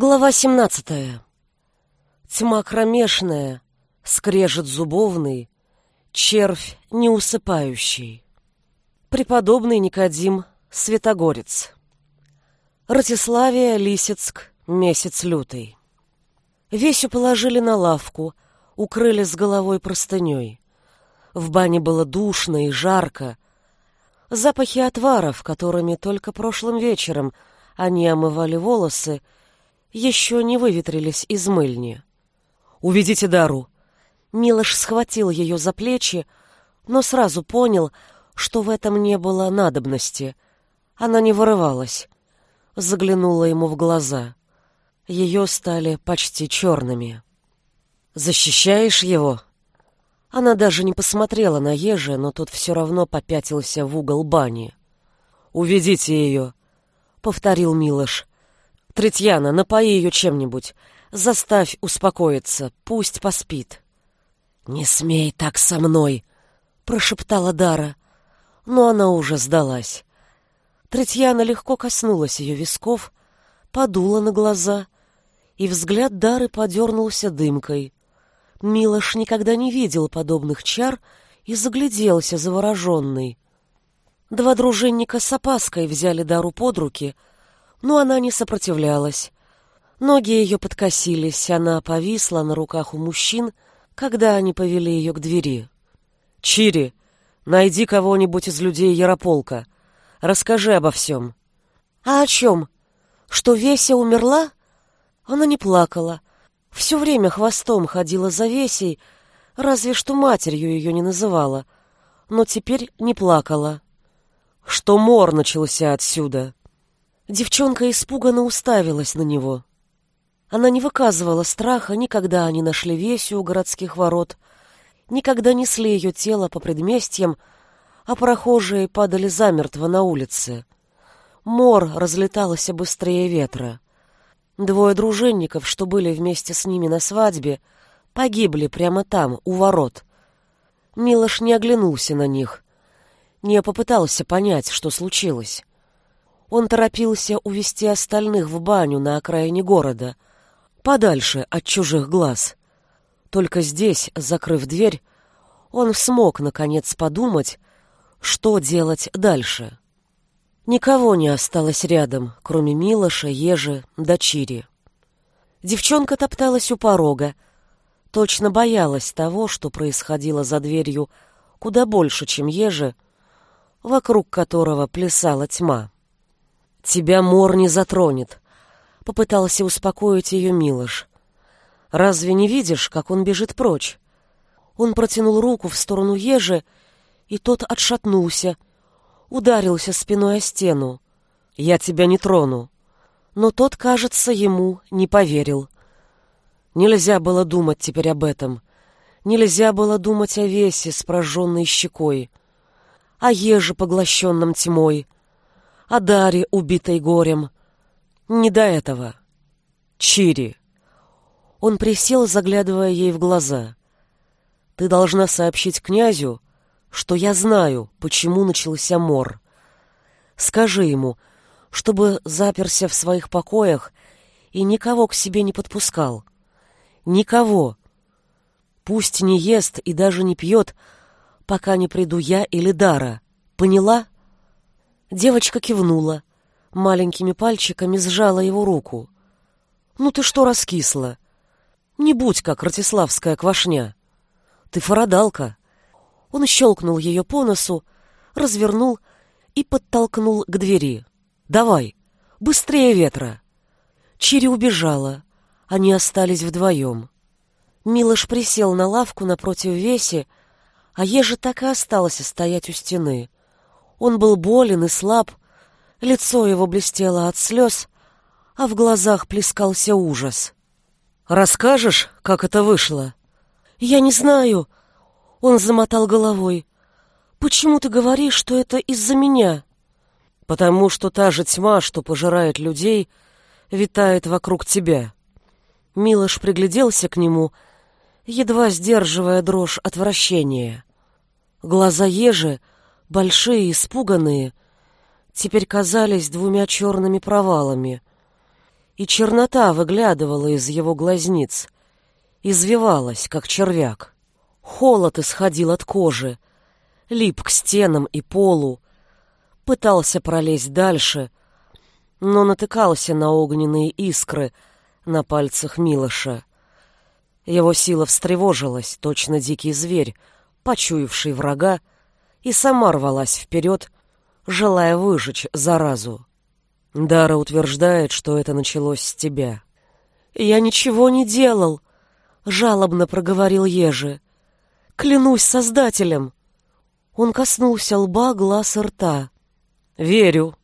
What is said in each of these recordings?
Глава 17. Тьма кромешная, скрежет зубовный, червь неусыпающий. Преподобный Никодим, Святогорец. Ратиславия, Лисицк, месяц лютый. Весю положили на лавку, укрыли с головой простыней. В бане было душно и жарко. Запахи отваров, которыми только прошлым вечером они омывали волосы, еще не выветрились из мыльни. «Уведите Дару!» Милош схватил ее за плечи, но сразу понял, что в этом не было надобности. Она не вырывалась. Заглянула ему в глаза. Ее стали почти черными. «Защищаешь его?» Она даже не посмотрела на Ежи, но тот все равно попятился в угол бани. «Уведите ее», — повторил Милош. Третьяна, напои ее чем-нибудь. Заставь успокоиться, пусть поспит. «Не смей так со мной!» — прошептала Дара. Но она уже сдалась. Третьяна легко коснулась ее висков, подула на глаза, и взгляд Дары подернулся дымкой. Милош никогда не видел подобных чар и загляделся завороженный. Два дружинника с опаской взяли Дару под руки — но она не сопротивлялась. Ноги ее подкосились, она повисла на руках у мужчин, когда они повели ее к двери. «Чири, найди кого-нибудь из людей Ярополка. Расскажи обо всем». «А о чем? Что Веся умерла?» Она не плакала. Все время хвостом ходила за Весей, разве что матерью ее не называла. Но теперь не плакала. «Что мор начался отсюда?» Девчонка испуганно уставилась на него. Она не выказывала страха, никогда они нашли Весю у городских ворот, никогда несли ее тело по предместьям, а прохожие падали замертво на улице. Мор разлетался быстрее ветра. Двое дружинников, что были вместе с ними на свадьбе, погибли прямо там, у ворот. Милош не оглянулся на них, не попытался понять, что случилось. Он торопился увести остальных в баню на окраине города, подальше от чужих глаз. Только здесь, закрыв дверь, он смог, наконец, подумать, что делать дальше. Никого не осталось рядом, кроме Милоша, Ежи, Дочири. Девчонка топталась у порога, точно боялась того, что происходило за дверью куда больше, чем Ежи, вокруг которого плясала тьма. «Тебя мор не затронет», — попытался успокоить ее Милош. «Разве не видишь, как он бежит прочь?» Он протянул руку в сторону ежи, и тот отшатнулся, ударился спиной о стену. «Я тебя не трону». Но тот, кажется, ему не поверил. Нельзя было думать теперь об этом. Нельзя было думать о весе с прожженной щекой, о еже, поглощенном тьмой — о Даре, убитой горем. Не до этого. Чири. Он присел, заглядывая ей в глаза. Ты должна сообщить князю, что я знаю, почему начался мор. Скажи ему, чтобы заперся в своих покоях и никого к себе не подпускал. Никого. Пусть не ест и даже не пьет, пока не приду я или Дара. Поняла? — Девочка кивнула, маленькими пальчиками сжала его руку. «Ну ты что раскисла? Не будь как ратиславская квашня. Ты фарадалка». Он щелкнул ее по носу, развернул и подтолкнул к двери. «Давай, быстрее ветра!» Чири убежала. Они остались вдвоем. Милош присел на лавку напротив Веси, а Ежа так и осталась стоять у стены — он был болен и слаб, лицо его блестело от слез, а в глазах плескался ужас. «Расскажешь, как это вышло?» «Я не знаю», — он замотал головой. «Почему ты говоришь, что это из-за меня?» «Потому что та же тьма, что пожирает людей, витает вокруг тебя». Милош пригляделся к нему, едва сдерживая дрожь отвращения. Глаза ежи — большие, испуганные, теперь казались двумя черными провалами. и чернота выглядывала из его глазниц, извивалась, как червяк. Холод исходил от кожи, лип к стенам и полу, пытался пролезть дальше, но натыкался на огненные искры на пальцах Милоша. Его сила встревожилась, точно дикий зверь, почуявший врага, и сама рвалась вперед, желая выжечь заразу. Дара утверждает, что это началось с тебя. «Я ничего не делал», — жалобно проговорил Ежи. «Клянусь Создателем». Он коснулся лба, глаз и рта. «Верю.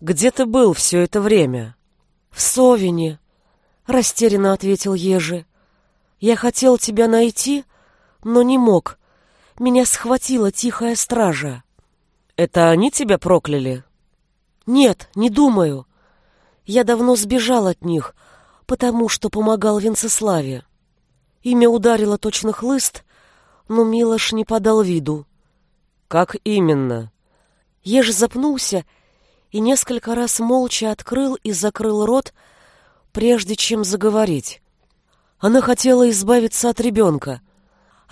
Где ты был все это время?» «В Совине», — растерянно ответил Ежи. «Я хотел тебя найти, но не мог. Меня схватила тихая стража». «Это они тебя прокляли?» «Нет, не думаю. Я давно сбежал от них, потому что помогал Венцеславе. Имя ударило точно хлыст, но Милош не подал виду. «Как именно?» Еж запнулся и несколько раз молча открыл и закрыл рот, прежде чем заговорить. Она хотела избавиться от ребенка,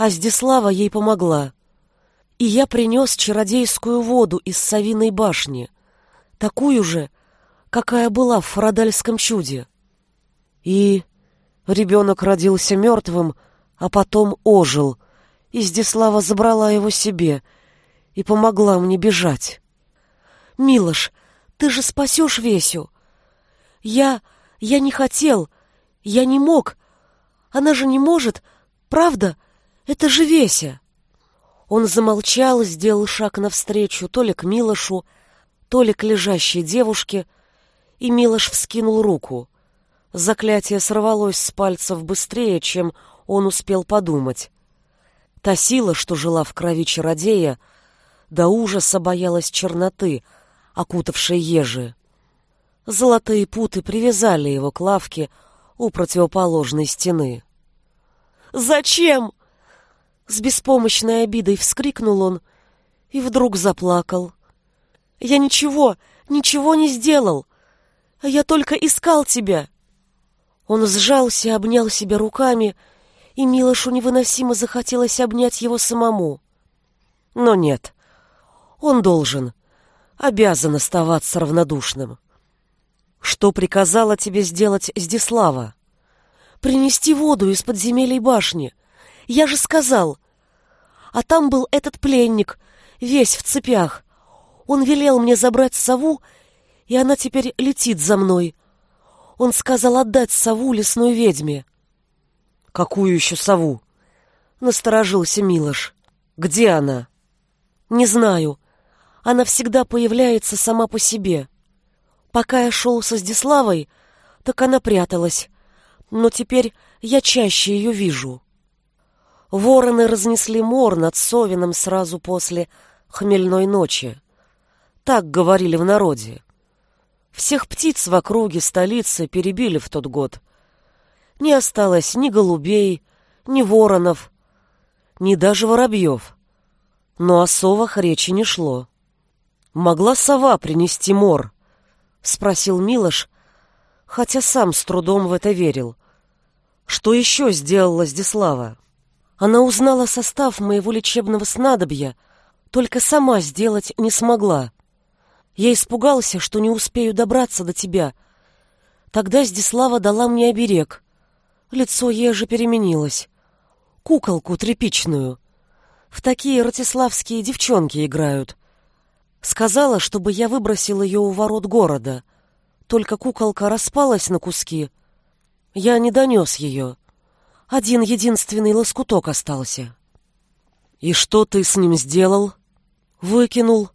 а Здислава ей помогла. И я принес чародейскую воду из Савиной башни — такую же, какая была в фарадальском чуде. И ребенок родился мертвым, а потом ожил, и Здислава забрала его себе и помогла мне бежать. «Милош, ты же спасешь Весю!» «Я... я не хотел, я не мог. Она же не может, правда? Это же Веся!» Он замолчал, сделал шаг навстречу то ли к Милошу, то ли к лежащей девушке, и Милош вскинул руку. Заклятие сорвалось с пальцев быстрее, чем он успел подумать. Та сила, что жила в крови чародея, до ужаса боялась черноты, окутавшей ежи. Золотые путы привязали его к лавке у противоположной стены. «Зачем?» С беспомощной обидой вскрикнул он и вдруг заплакал. Я ничего, ничего не сделал. Я только искал тебя. Он сжался, обнял себя руками, и Милошу невыносимо захотелось обнять его самому. Но нет, он должен, обязан оставаться равнодушным. Что приказала тебе сделать Здислава? Принести воду из подземелий башни. Я же сказал. А там был этот пленник, весь в цепях. Он велел мне забрать сову, и она теперь летит за мной. Он сказал отдать сову лесной ведьме. Какую еще сову? Насторожился Милош. Где она? Не знаю. Она всегда появляется сама по себе. Пока я шел со Здиславой, так она пряталась. Но теперь я чаще ее вижу. Вороны разнесли мор над Совином сразу после хмельной ночи. Так говорили в народе. Всех птиц в округе столицы перебили в тот год. Не осталось ни голубей, ни воронов, ни даже воробьев. Но о совах речи не шло. «Могла сова принести мор?» — спросил Милош, хотя сам с трудом в это верил. «Что еще сделала Здислава?» Она узнала состав моего лечебного снадобья, только сама сделать не смогла. Я испугался, что не успею добраться до тебя. Тогда Здислава дала мне оберег. Лицо ежи переменилось. Куколку тряпичную. В такие ратиславские девчонки играют. Сказала, чтобы я выбросил ее у ворот города. Только куколка распалась на куски. Я не донес ее. Один единственный лоскуток остался. «И что ты с ним сделал?» «Выкинул.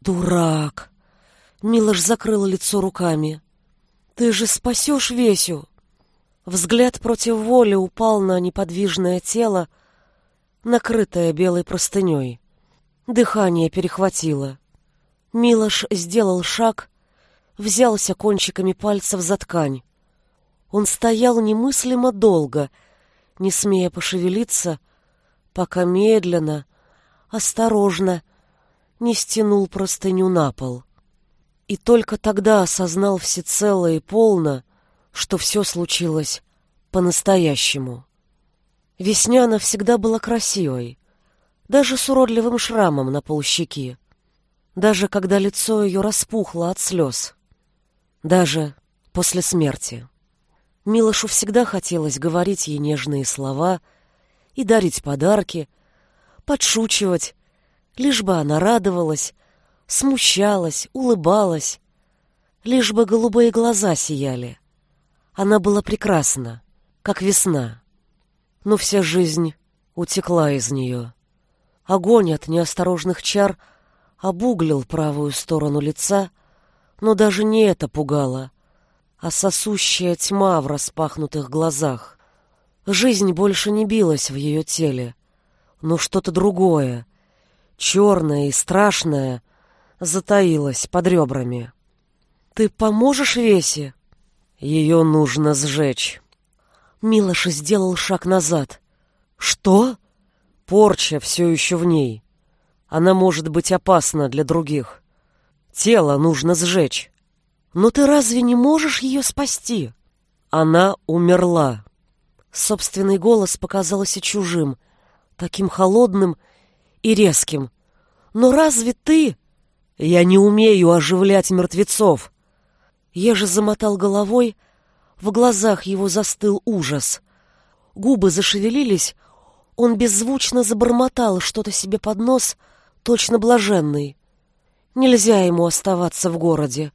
Дурак!» Милош закрыла лицо руками. «Ты же спасешь Весю!» Взгляд против воли упал на неподвижное тело, накрытое белой простыней. Дыхание перехватило. Милош сделал шаг, взялся кончиками пальцев за ткань. Он стоял немыслимо долго, не смея пошевелиться, пока медленно, осторожно не стянул простыню на пол и только тогда осознал всецело и полно, что все случилось по-настоящему. Весняна всегда была красивой, даже с уродливым шрамом на полщеки, даже когда лицо ее распухло от слез, даже после смерти. Милошу всегда хотелось говорить ей нежные слова и дарить подарки, подшучивать, лишь бы она радовалась, смущалась, улыбалась, лишь бы голубые глаза сияли. Она была прекрасна, как весна. Но вся жизнь утекла из нее. Огонь от неосторожных чар обуглил правую сторону лица, но даже не это пугало, а сосущая тьма в распахнутых глазах. Жизнь больше не билась в ее теле, но что-то другое, черное и страшное, затаилось под ребрами. «Ты поможешь Весе?» «Ее нужно сжечь». Милош сделал шаг назад. «Что?» «Порча все еще в ней. Она может быть опасна для других. Тело нужно сжечь». «Но ты разве не можешь ее спасти?» «Она умерла». Собственный голос показался чужим, таким холодным и резким. «Но разве ты...» «Я не умею оживлять мертвецов!» Еже замотал головой, в глазах его застыл ужас. Губы зашевелились, он беззвучно забормотал что-то себе под нос, точно блаженный. Нельзя ему оставаться в городе.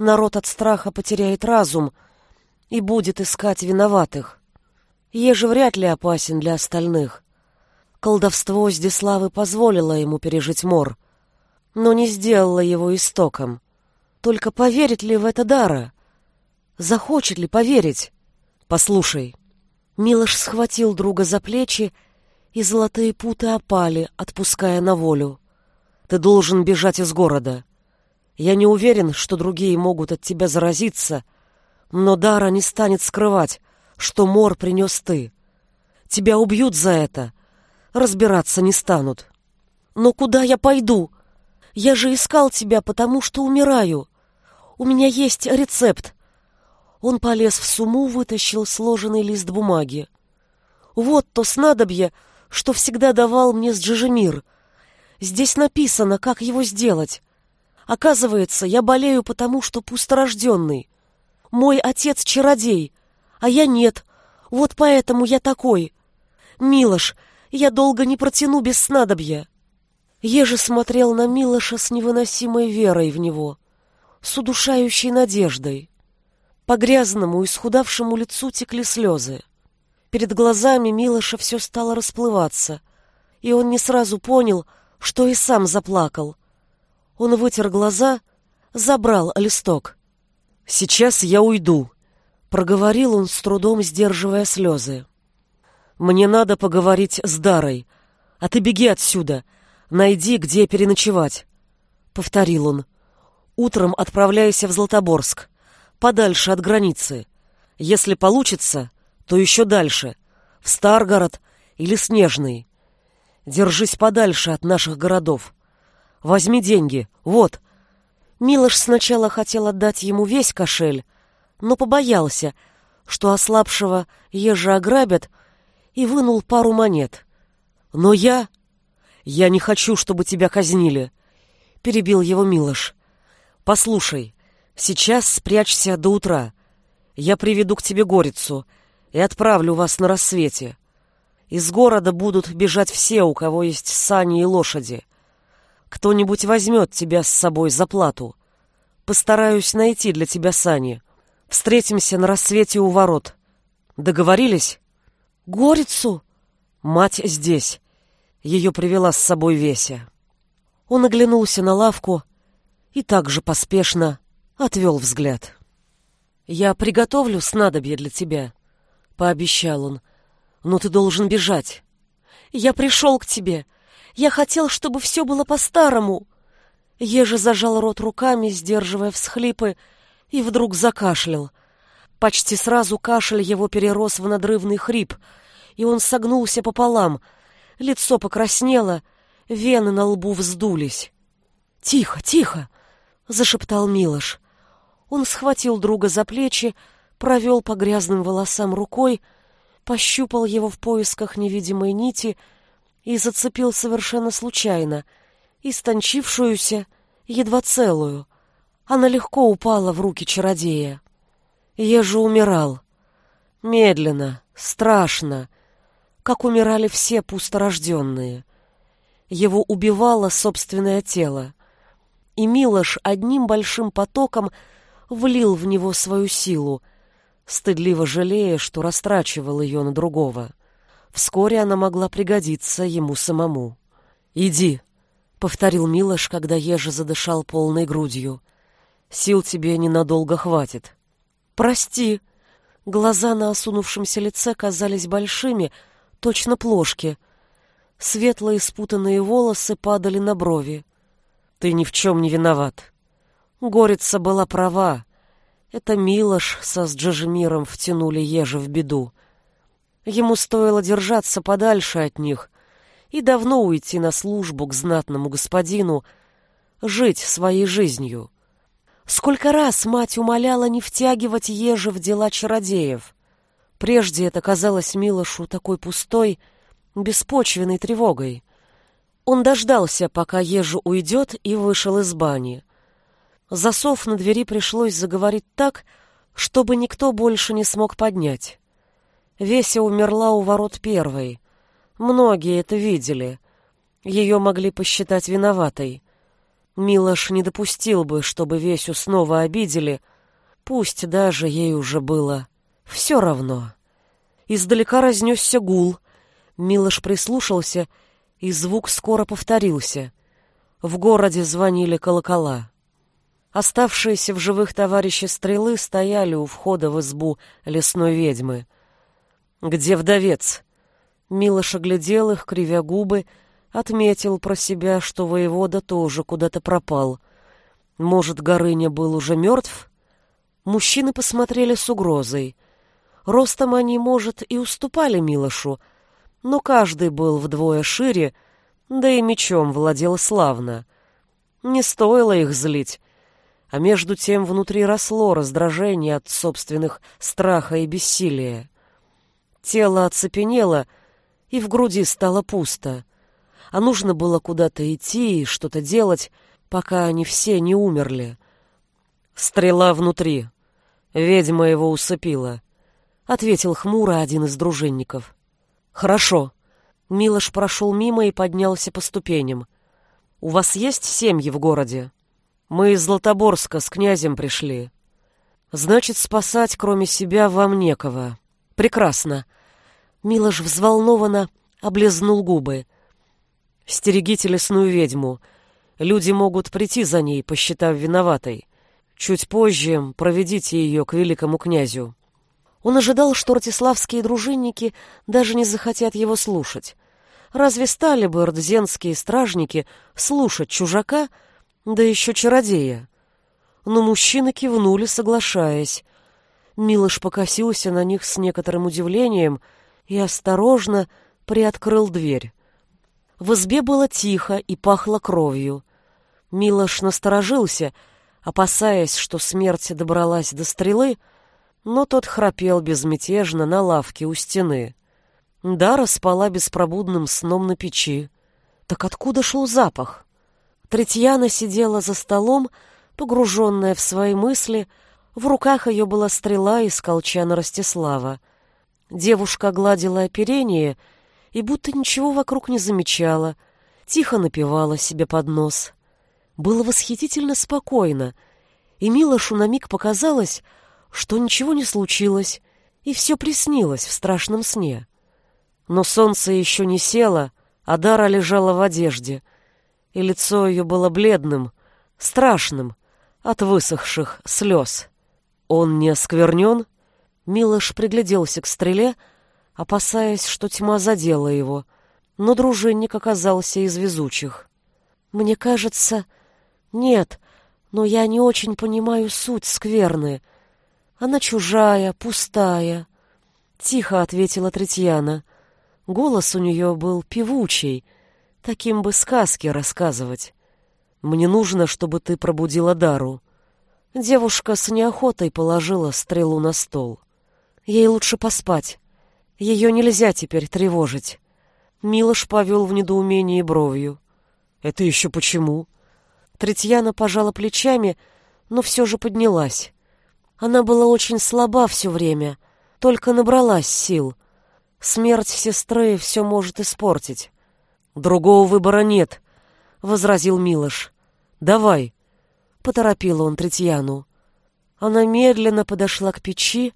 Народ от страха потеряет разум и будет искать виноватых. Еже вряд ли опасен для остальных. Колдовство Здиславы позволило ему пережить мор, но не сделало его истоком. Только поверит ли в это Дара? Захочет ли поверить? Послушай. Милош схватил друга за плечи, и золотые путы опали, отпуская на волю. Ты должен бежать из города. Я не уверен, что другие могут от тебя заразиться, но Дара не станет скрывать, что мор принес ты. Тебя убьют за это, разбираться не станут. Но куда я пойду? Я же искал тебя, потому что умираю. У меня есть рецепт. Он полез в сумму, вытащил сложенный лист бумаги. Вот то снадобье, что всегда давал мне с Джижемир. Здесь написано, как его сделать. Оказывается, я болею потому, что пусторожденный. Мой отец чародей, а я нет. Вот поэтому я такой. Милош, я долго не протяну без снадобья. Ежи смотрел на Милоша с невыносимой верой в него, с удушающей надеждой. По грязному, исхудавшему лицу текли слезы. Перед глазами Милоша все стало расплываться, и он не сразу понял, что и сам заплакал. Он вытер глаза, забрал листок. «Сейчас я уйду», — проговорил он с трудом, сдерживая слезы. «Мне надо поговорить с Дарой, а ты беги отсюда», — Найди, где переночевать, повторил он. Утром отправляйся в Златоборск, подальше от границы. Если получится, то еще дальше, в Старгород или Снежный. Держись подальше от наших городов. Возьми деньги, вот. Милош сначала хотел отдать ему весь кошель, но побоялся, что ослабшего ежа ограбят, и вынул пару монет. Но я «Я не хочу, чтобы тебя казнили», — перебил его Милош. «Послушай, сейчас спрячься до утра. Я приведу к тебе горицу и отправлю вас на рассвете. Из города будут бежать все, у кого есть сани и лошади. Кто-нибудь возьмет тебя с собой за плату. Постараюсь найти для тебя сани. Встретимся на рассвете у ворот. Договорились? Горицу? Мать здесь. Ее привела с собой Веся. Он оглянулся на лавку и также поспешно отвел взгляд. «Я приготовлю снадобье для тебя», — пообещал он, — «но ты должен бежать». «Я пришел к тебе. Я хотел, чтобы все было по-старому». Еже зажал рот руками, сдерживая всхлипы, и вдруг закашлял. Почти сразу кашель его перерос в надрывный хрип, и он согнулся пополам — Лицо покраснело, вены на лбу вздулись. «Тихо, тихо!» — зашептал Милош. Он схватил друга за плечи, провел по грязным волосам рукой, пощупал его в поисках невидимой нити и зацепил совершенно случайно, истончившуюся, едва целую. Она легко упала в руки чародея. Ежи умирал. Медленно, страшно, как умирали все пусторожденные. Его убивало собственное тело. И Милош одним большим потоком влил в него свою силу, стыдливо жалея, что растрачивал ее на другого. Вскоре она могла пригодиться ему самому. «Иди», — повторил Милош, когда Ежи задышал полной грудью. «Сил тебе ненадолго хватит». «Прости». Глаза на осунувшемся лице казались большими, точно плошки. Светлые спутанные волосы падали на брови. «Ты ни в чем не виноват». Горица была права. Это Милош со Сджижемиром втянули Ежи в беду. Ему стоило держаться подальше от них и давно уйти на службу к знатному господину, жить своей жизнью. Сколько раз мать умоляла не втягивать ежи в дела чародеев. Прежде это казалось Милошу такой пустой, беспочвенной тревогой. Он дождался, пока ежу уйдет, и вышел из бани. Засов на двери пришлось заговорить так, чтобы никто больше не смог поднять. Веся умерла у ворот первой. Многие это видели. Ее могли посчитать виноватой. Милош не допустил бы, чтобы Весю снова обидели, пусть даже ей уже было все равно. Издалека разнесся гул. Милош прислушался, и звук скоро повторился. В городе звонили колокола. Оставшиеся в живых товарищи стрелы стояли у входа в избу лесной ведьмы. «Где вдовец?» Милош оглядел их, кривя губы, Отметил про себя, что воевода тоже куда-то пропал. Может, Горыня был уже мертв? Мужчины посмотрели с угрозой. Ростом они, может, и уступали Милошу, но каждый был вдвое шире, да и мечом владел славно. Не стоило их злить, а между тем внутри росло раздражение от собственных страха и бессилия. Тело оцепенело, и в груди стало пусто а нужно было куда-то идти и что-то делать, пока они все не умерли. «Стрела внутри. Ведьма его усыпила», — ответил хмуро один из дружинников. «Хорошо». Милош прошел мимо и поднялся по ступеням. «У вас есть семьи в городе?» «Мы из Златоборска с князем пришли». «Значит, спасать, кроме себя, вам некого». «Прекрасно». Милош взволнованно облизнул губы. Стерегите лесную ведьму. Люди могут прийти за ней, посчитав виноватой. Чуть позже проведите ее к великому князю». Он ожидал, что ратиславские дружинники даже не захотят его слушать. Разве стали бы ордзенские стражники слушать чужака, да еще чародея? Но мужчины кивнули, соглашаясь. Милош покосился на них с некоторым удивлением и осторожно приоткрыл дверь. В избе было тихо и пахло кровью. Милош насторожился, опасаясь, что смерть добралась до стрелы, но тот храпел безмятежно на лавке у стены. Дара спала беспробудным сном на печи. Так откуда шел запах? Третьяна сидела за столом, погруженная в свои мысли, в руках ее была стрела из колчана Ростислава. Девушка гладила оперение — и будто ничего вокруг не замечала, тихо напевала себе под нос. Было восхитительно спокойно, и Милошу на миг показалось, что ничего не случилось, и все приснилось в страшном сне. Но солнце еще не село, а Дара лежала в одежде, и лицо ее было бледным, страшным, от высохших слез. Он не осквернен? Милош пригляделся к стреле, опасаясь, что тьма задела его, но дружинник оказался из везучих. «Мне кажется... Нет, но я не очень понимаю суть скверны. Она чужая, пустая». Тихо ответила Третьяна. Голос у нее был певучий, таким бы сказки рассказывать. «Мне нужно, чтобы ты пробудила Дару». Девушка с неохотой положила стрелу на стол. Ей лучше поспать. Ее нельзя теперь тревожить. Милош повел в недоумении бровью. «Это еще почему?» Третьяна пожала плечами, но все же поднялась. Она была очень слаба все время, только набралась сил. Смерть сестры все может испортить. «Другого выбора нет», — возразил Милош. «Давай», — поторопил он Третьяну. Она медленно подошла к печи,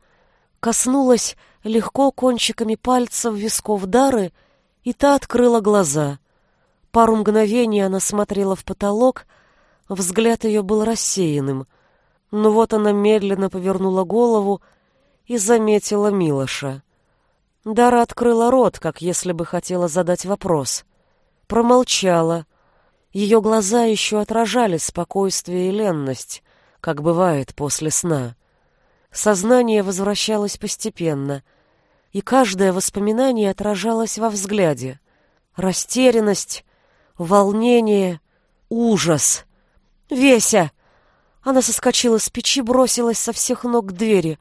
коснулась легко кончиками пальцев висков Дары, и та открыла глаза. Пару мгновений она смотрела в потолок, взгляд ее был рассеянным. Но вот она медленно повернула голову и заметила Милоша. Дара открыла рот, как если бы хотела задать вопрос. Промолчала. Ее глаза еще отражали спокойствие и ленность, как бывает после сна. Сознание возвращалось постепенно, и каждое воспоминание отражалось во взгляде. Растерянность, волнение, ужас. «Веся!» Она соскочила с печи, бросилась со всех ног к двери.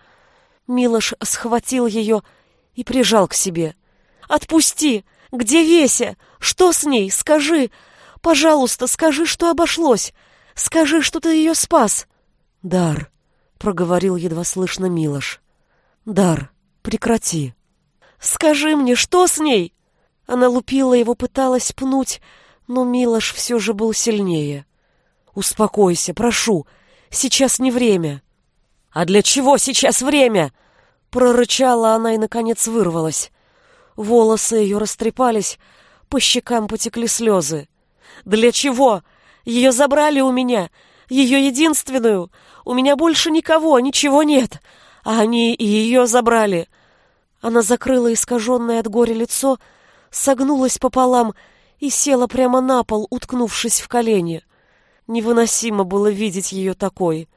Милош схватил ее и прижал к себе. «Отпусти! Где Веся? Что с ней? Скажи! Пожалуйста, скажи, что обошлось! Скажи, что ты ее спас!» «Дар!» — проговорил едва слышно Милош. «Дар, прекрати!» «Скажи мне, что с ней?» Она лупила его, пыталась пнуть, но Милош все же был сильнее. «Успокойся, прошу, сейчас не время». «А для чего сейчас время?» Прорычала она и, наконец, вырвалась. Волосы ее растрепались, по щекам потекли слезы. «Для чего? Ее забрали у меня, ее единственную. У меня больше никого, ничего нет. А они и ее забрали». Она закрыла искаженное от горя лицо, согнулась пополам и села прямо на пол, уткнувшись в колени. Невыносимо было видеть ее такой.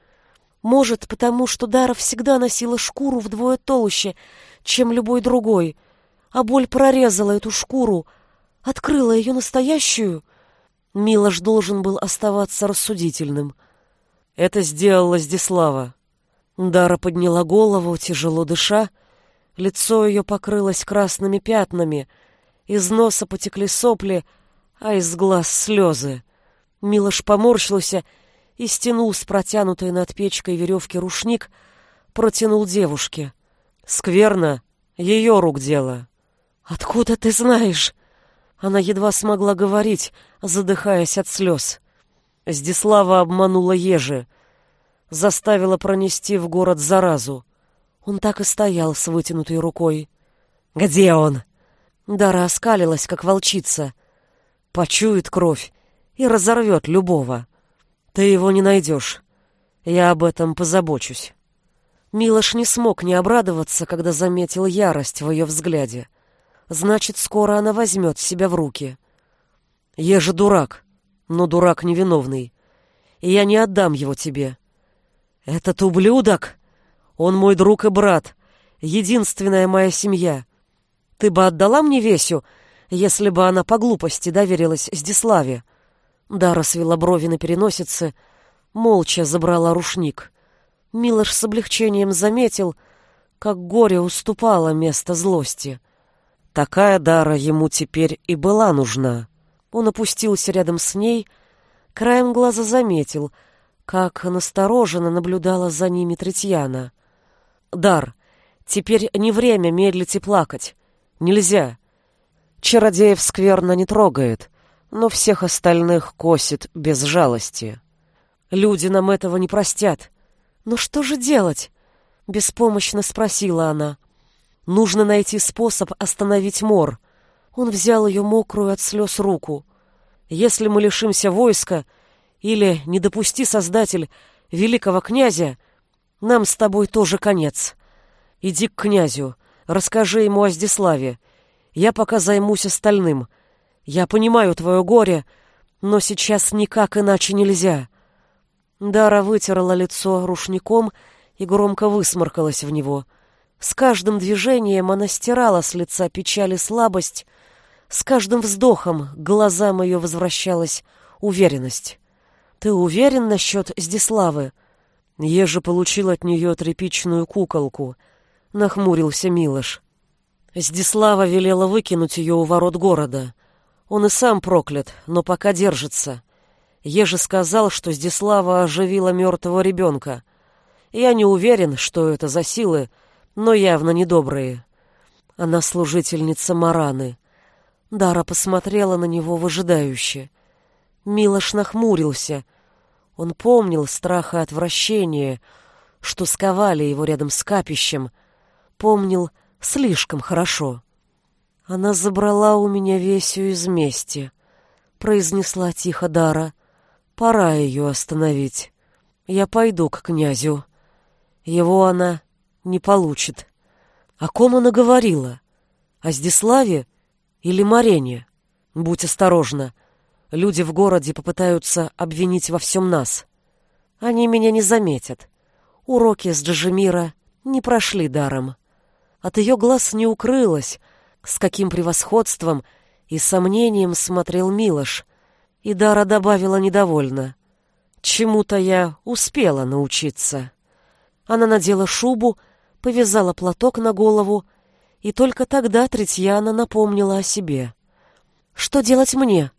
Может, потому что Дара всегда носила шкуру вдвое толще, чем любой другой, а боль прорезала эту шкуру, открыла ее настоящую. Милош должен был оставаться рассудительным. Это сделала Здислава. Дара подняла голову, тяжело дыша, лицо ее покрылось красными пятнами, из носа потекли сопли, а из глаз слезы. Милош поморщился и стянул с протянутой над печкой веревки рушник, протянул девушке. «Скверно, ее рук дело». «Откуда ты знаешь?» Она едва смогла говорить, задыхаясь от слез. Здислава обманула ежи, заставила пронести в город заразу. Он так и стоял с вытянутой рукой. «Где он?» Дара оскалилась, как волчица. Почует кровь и разорвет любого. Ты его не найдешь. Я об этом позабочусь. Милош не смог не обрадоваться, когда заметил ярость в ее взгляде. Значит, скоро она возьмет себя в руки. Я же дурак, но дурак невиновный. И я не отдам его тебе. Этот ублюдок, он мой друг и брат, единственная моя семья. Ты бы отдала мне Весю, если бы она по глупости доверилась Здиславе. Дара свела брови на переносице, молча забрала рушник. Милош с облегчением заметил, как горе уступало место злости. Такая Дара ему теперь и была нужна. Он опустился рядом с ней, краем глаза заметил, как настороженно наблюдала за ними Третьяна. «Дар, теперь не время медлить и плакать. Нельзя. Чародеев скверно не трогает но всех остальных косит без жалости. Люди нам этого не простят. Но что же делать? Беспомощно спросила она. Нужно найти способ остановить мор. Он взял ее мокрую от слез руку. Если мы лишимся войска, или, не допусти Создатель, великого князя, нам с тобой тоже конец. Иди к князю, расскажи ему о Здиславе. Я пока займусь остальным. Я понимаю твое горе, но сейчас никак иначе нельзя. Дара вытерла лицо рушником и громко высморкалась в него. С каждым движением она стирала с лица печаль и слабость, с каждым вздохом глазам ее возвращалась уверенность. «Ты уверен насчет Здиславы?» Еже получил от нее тряпичную куколку. Нахмурился Милош. Здислава велела выкинуть ее у ворот города. Он и сам проклят, но пока держится. Еже сказал, что Здислава оживила мертвого ребенка. Я не уверен, что это за силы, но явно недобрые. Она служительница Мараны. Дара посмотрела на него выжидающе. Милош нахмурился. Он помнил страх и отвращение, что сковали его рядом с капищем. Помнил слишком хорошо. Она забрала у меня Весю из мести, произнесла тихо Дара. Пора ее остановить. Я пойду к князю. Его она не получит. О ком она говорила? О Здиславе или Марене? Будь осторожна. Люди в городе попытаются обвинить во всем нас. Они меня не заметят. Уроки с Джажемира не прошли даром. От ее глаз не укрылось, с каким превосходством и сомнением смотрел Милош, и Дара добавила недовольно. «Чему-то я успела научиться». Она надела шубу, повязала платок на голову, и только тогда Третьяна напомнила о себе. «Что делать мне?»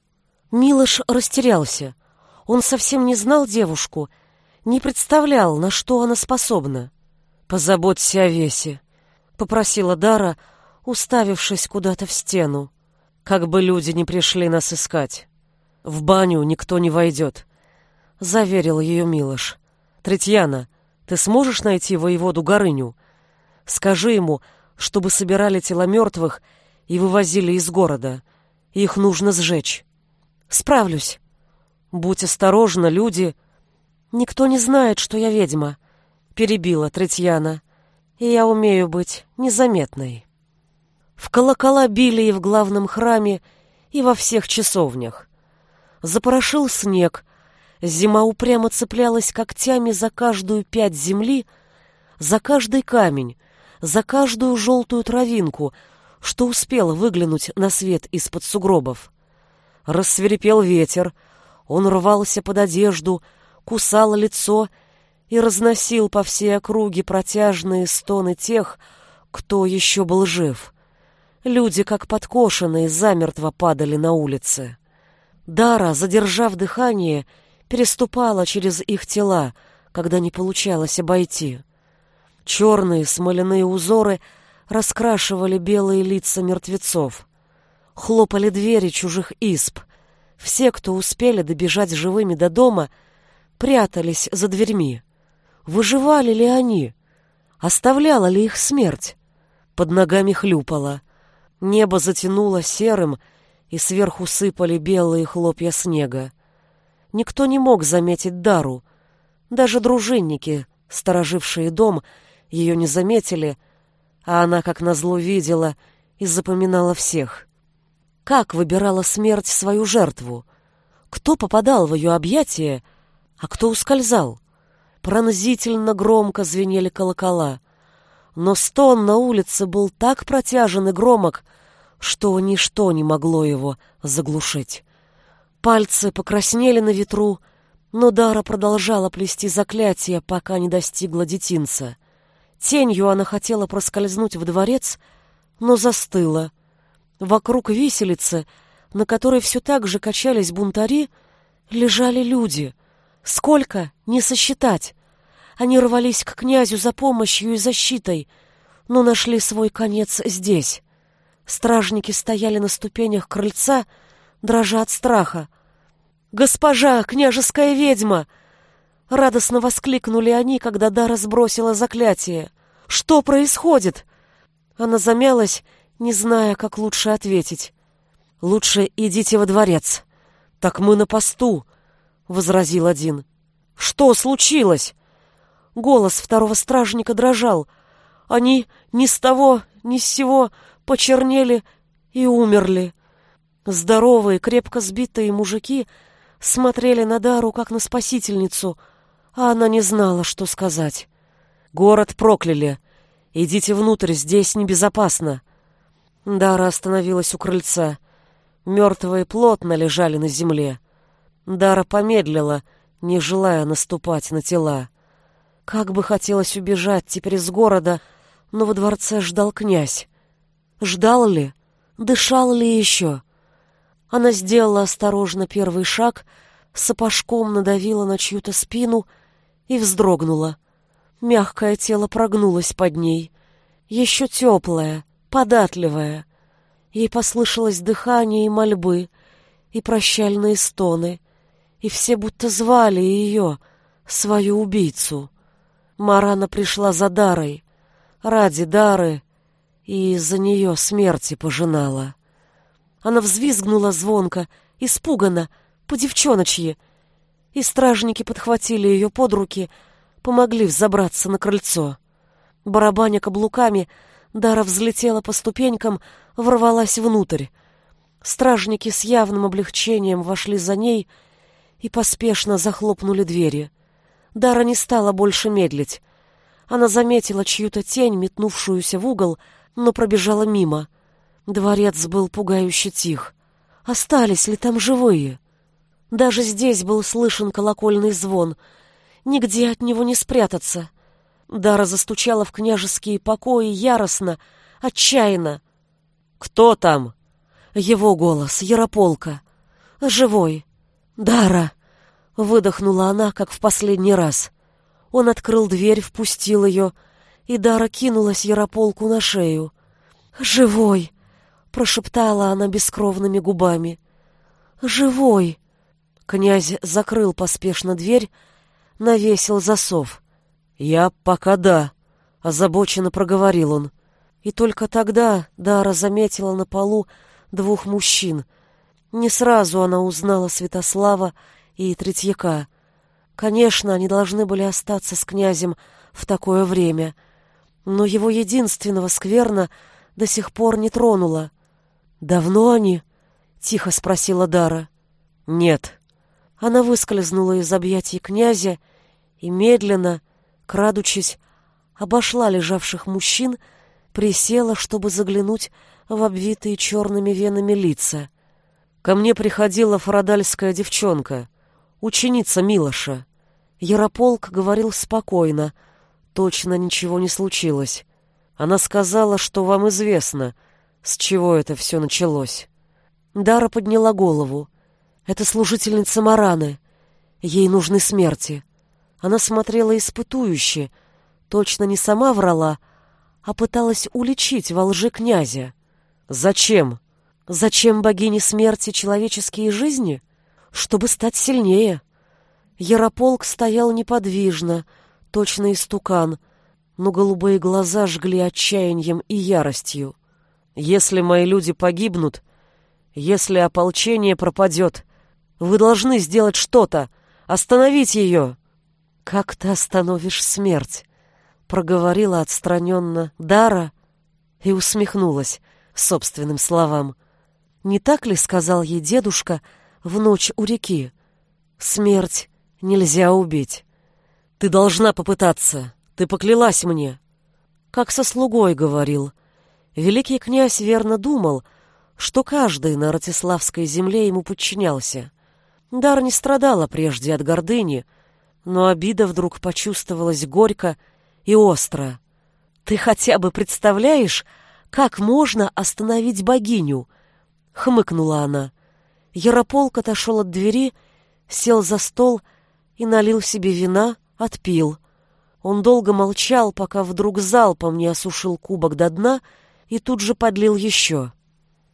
Милош растерялся. Он совсем не знал девушку, не представлял, на что она способна. «Позаботься о весе», — попросила Дара, уставившись куда-то в стену. «Как бы люди не пришли нас искать. В баню никто не войдет», — заверил ее Милош. «Третьяна, ты сможешь найти воеводу Горыню? Скажи ему, чтобы собирали тела мертвых и вывозили из города. Их нужно сжечь. Справлюсь. Будь осторожна, люди. Никто не знает, что я ведьма, перебила Третьяна. И я умею быть незаметной. В колокола били и в главном храме, и во всех часовнях. Запорошил снег, зима упрямо цеплялась когтями за каждую пять земли, за каждый камень, за каждую желтую травинку, что успела выглянуть на свет из-под сугробов. Рассверепел ветер, он рвался под одежду, кусал лицо и разносил по всей округе протяжные стоны тех, кто еще был жив. Люди, как подкошенные, замертво падали на улице. Дара, задержав дыхание, переступала через их тела, когда не получалось обойти. Черные смоляные узоры раскрашивали белые лица мертвецов. Хлопали двери чужих исп. Все, кто успели добежать живыми до дома, прятались за дверьми. Выживали ли они? Оставляла ли их смерть? Под ногами хлюпало. Небо затянуло серым, и сверху сыпали белые хлопья снега. Никто не мог заметить Дару. Даже дружинники, сторожившие дом, ее не заметили, а она, как назло, видела и запоминала всех. Как выбирала смерть свою жертву? Кто попадал в ее объятия, а кто ускользал? Пронзительно громко звенели колокола. Но стон на улице был так протяжен и громок, что ничто не могло его заглушить. Пальцы покраснели на ветру, но Дара продолжала плести заклятие, пока не достигла детинца — Тенью она хотела проскользнуть в дворец, но застыла. Вокруг виселицы, на которой все так же качались бунтари, лежали люди. Сколько — не сосчитать. Они рвались к князю за помощью и защитой, но нашли свой конец здесь. Стражники стояли на ступенях крыльца, дрожа от страха. «Госпожа, княжеская ведьма!» Радостно воскликнули они, когда Дара сбросила заклятие. «Что происходит?» Она замялась, не зная, как лучше ответить. «Лучше идите во дворец. Так мы на посту», — возразил один. «Что случилось?» Голос второго стражника дрожал. Они ни с того, ни с сего почернели и умерли. Здоровые, крепко сбитые мужики смотрели на Дару, как на спасительницу — а она не знала, что сказать. «Город прокляли. Идите внутрь, здесь небезопасно». Дара остановилась у крыльца. Мертвые плотно лежали на земле. Дара помедлила, не желая наступать на тела. Как бы хотелось убежать теперь из города, но во дворце ждал князь. Ждал ли? Дышал ли еще? Она сделала осторожно первый шаг, сапожком надавила на чью-то спину и вздрогнула. Мягкое тело прогнулось под ней, еще теплое, податливое. Ей послышалось дыхание и мольбы, и прощальные стоны, и все будто звали ее, свою убийцу. Марана пришла за Дарой, ради Дары, и из-за нее смерти пожинала. Она взвизгнула звонко, испуганно, по-девчоночьи, и стражники подхватили ее под руки, помогли взобраться на крыльцо. Барабаня каблуками, Дара взлетела по ступенькам, ворвалась внутрь. Стражники с явным облегчением вошли за ней и поспешно захлопнули двери. Дара не стала больше медлить. Она заметила чью-то тень, метнувшуюся в угол, но пробежала мимо. Дворец был пугающе тих. Остались ли там живые? Даже здесь был слышен колокольный звон. Нигде от него не спрятаться. Дара застучала в княжеские покои яростно, отчаянно. «Кто там?» Его голос, Ярополка. «Живой». «Дара!» — выдохнула она, как в последний раз. Он открыл дверь, впустил ее, и Дара кинулась Ярополку на шею. «Живой!» — прошептала она бескровными губами. «Живой!» Князь закрыл поспешно дверь, навесил засов. «Я пока да», — озабоченно проговорил он. И только тогда Дара заметила на полу двух мужчин. Не сразу она узнала Святослава и Третьяка. Конечно, они должны были остаться с князем в такое время, но его единственного скверна до сих пор не тронула. «Давно они?» — тихо спросила Дара. «Нет». Она выскользнула из объятий князя и медленно, крадучись, обошла лежавших мужчин, присела, чтобы заглянуть в обвитые черными венами лица. Ко мне приходила фарадальская девчонка, ученица Милоша. Ярополк говорил спокойно, точно ничего не случилось. Она сказала, что вам известно, с чего это все началось. Дара подняла голову. Это служительница Мараны. Ей нужны смерти. Она смотрела испытующе, точно не сама врала, а пыталась уличить во лжи князя. Зачем? Зачем богине смерти человеческие жизни? Чтобы стать сильнее. Ярополк стоял неподвижно, точно истукан, но голубые глаза жгли отчаянием и яростью. Если мои люди погибнут, если ополчение пропадет, вы должны сделать что-то, остановить ее. Как ты остановишь смерть? проговорила отстраненно Дара и усмехнулась собственным словам. Не так ли сказал ей дедушка в ночь у реки? Смерть нельзя убить. Ты должна попытаться. Ты поклялась мне. Как со слугой говорил. Великий князь верно думал, что каждый на Ратиславской земле ему подчинялся. Дар не страдала прежде от гордыни, но обида вдруг почувствовалась горько и остро. Ты хотя бы представляешь, как можно остановить богиню? Хмыкнула она. Ярополк отошел от двери, сел за стол и налил себе вина, отпил. Он долго молчал, пока вдруг залпом не осушил кубок до дна и тут же подлил еще.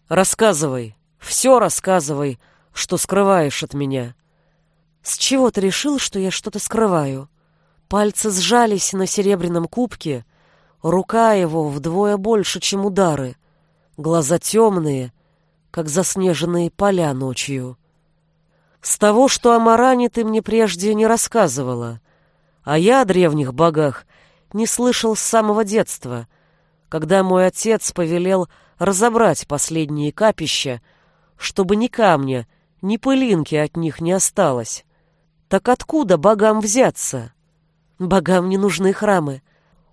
«Рассказывай, все рассказывай, что скрываешь от меня». «С чего ты решил, что я что-то скрываю?» Пальцы сжались на серебряном кубке, рука его вдвое больше, чем удары, глаза темные, как заснеженные поля ночью. С того, что о Маране ты мне прежде не рассказывала, а я о древних богах не слышал с самого детства, когда мой отец повелел разобрать последние капища, чтобы ни камня, ни пылинки от них не осталось. Так откуда богам взяться? Богам не нужны храмы.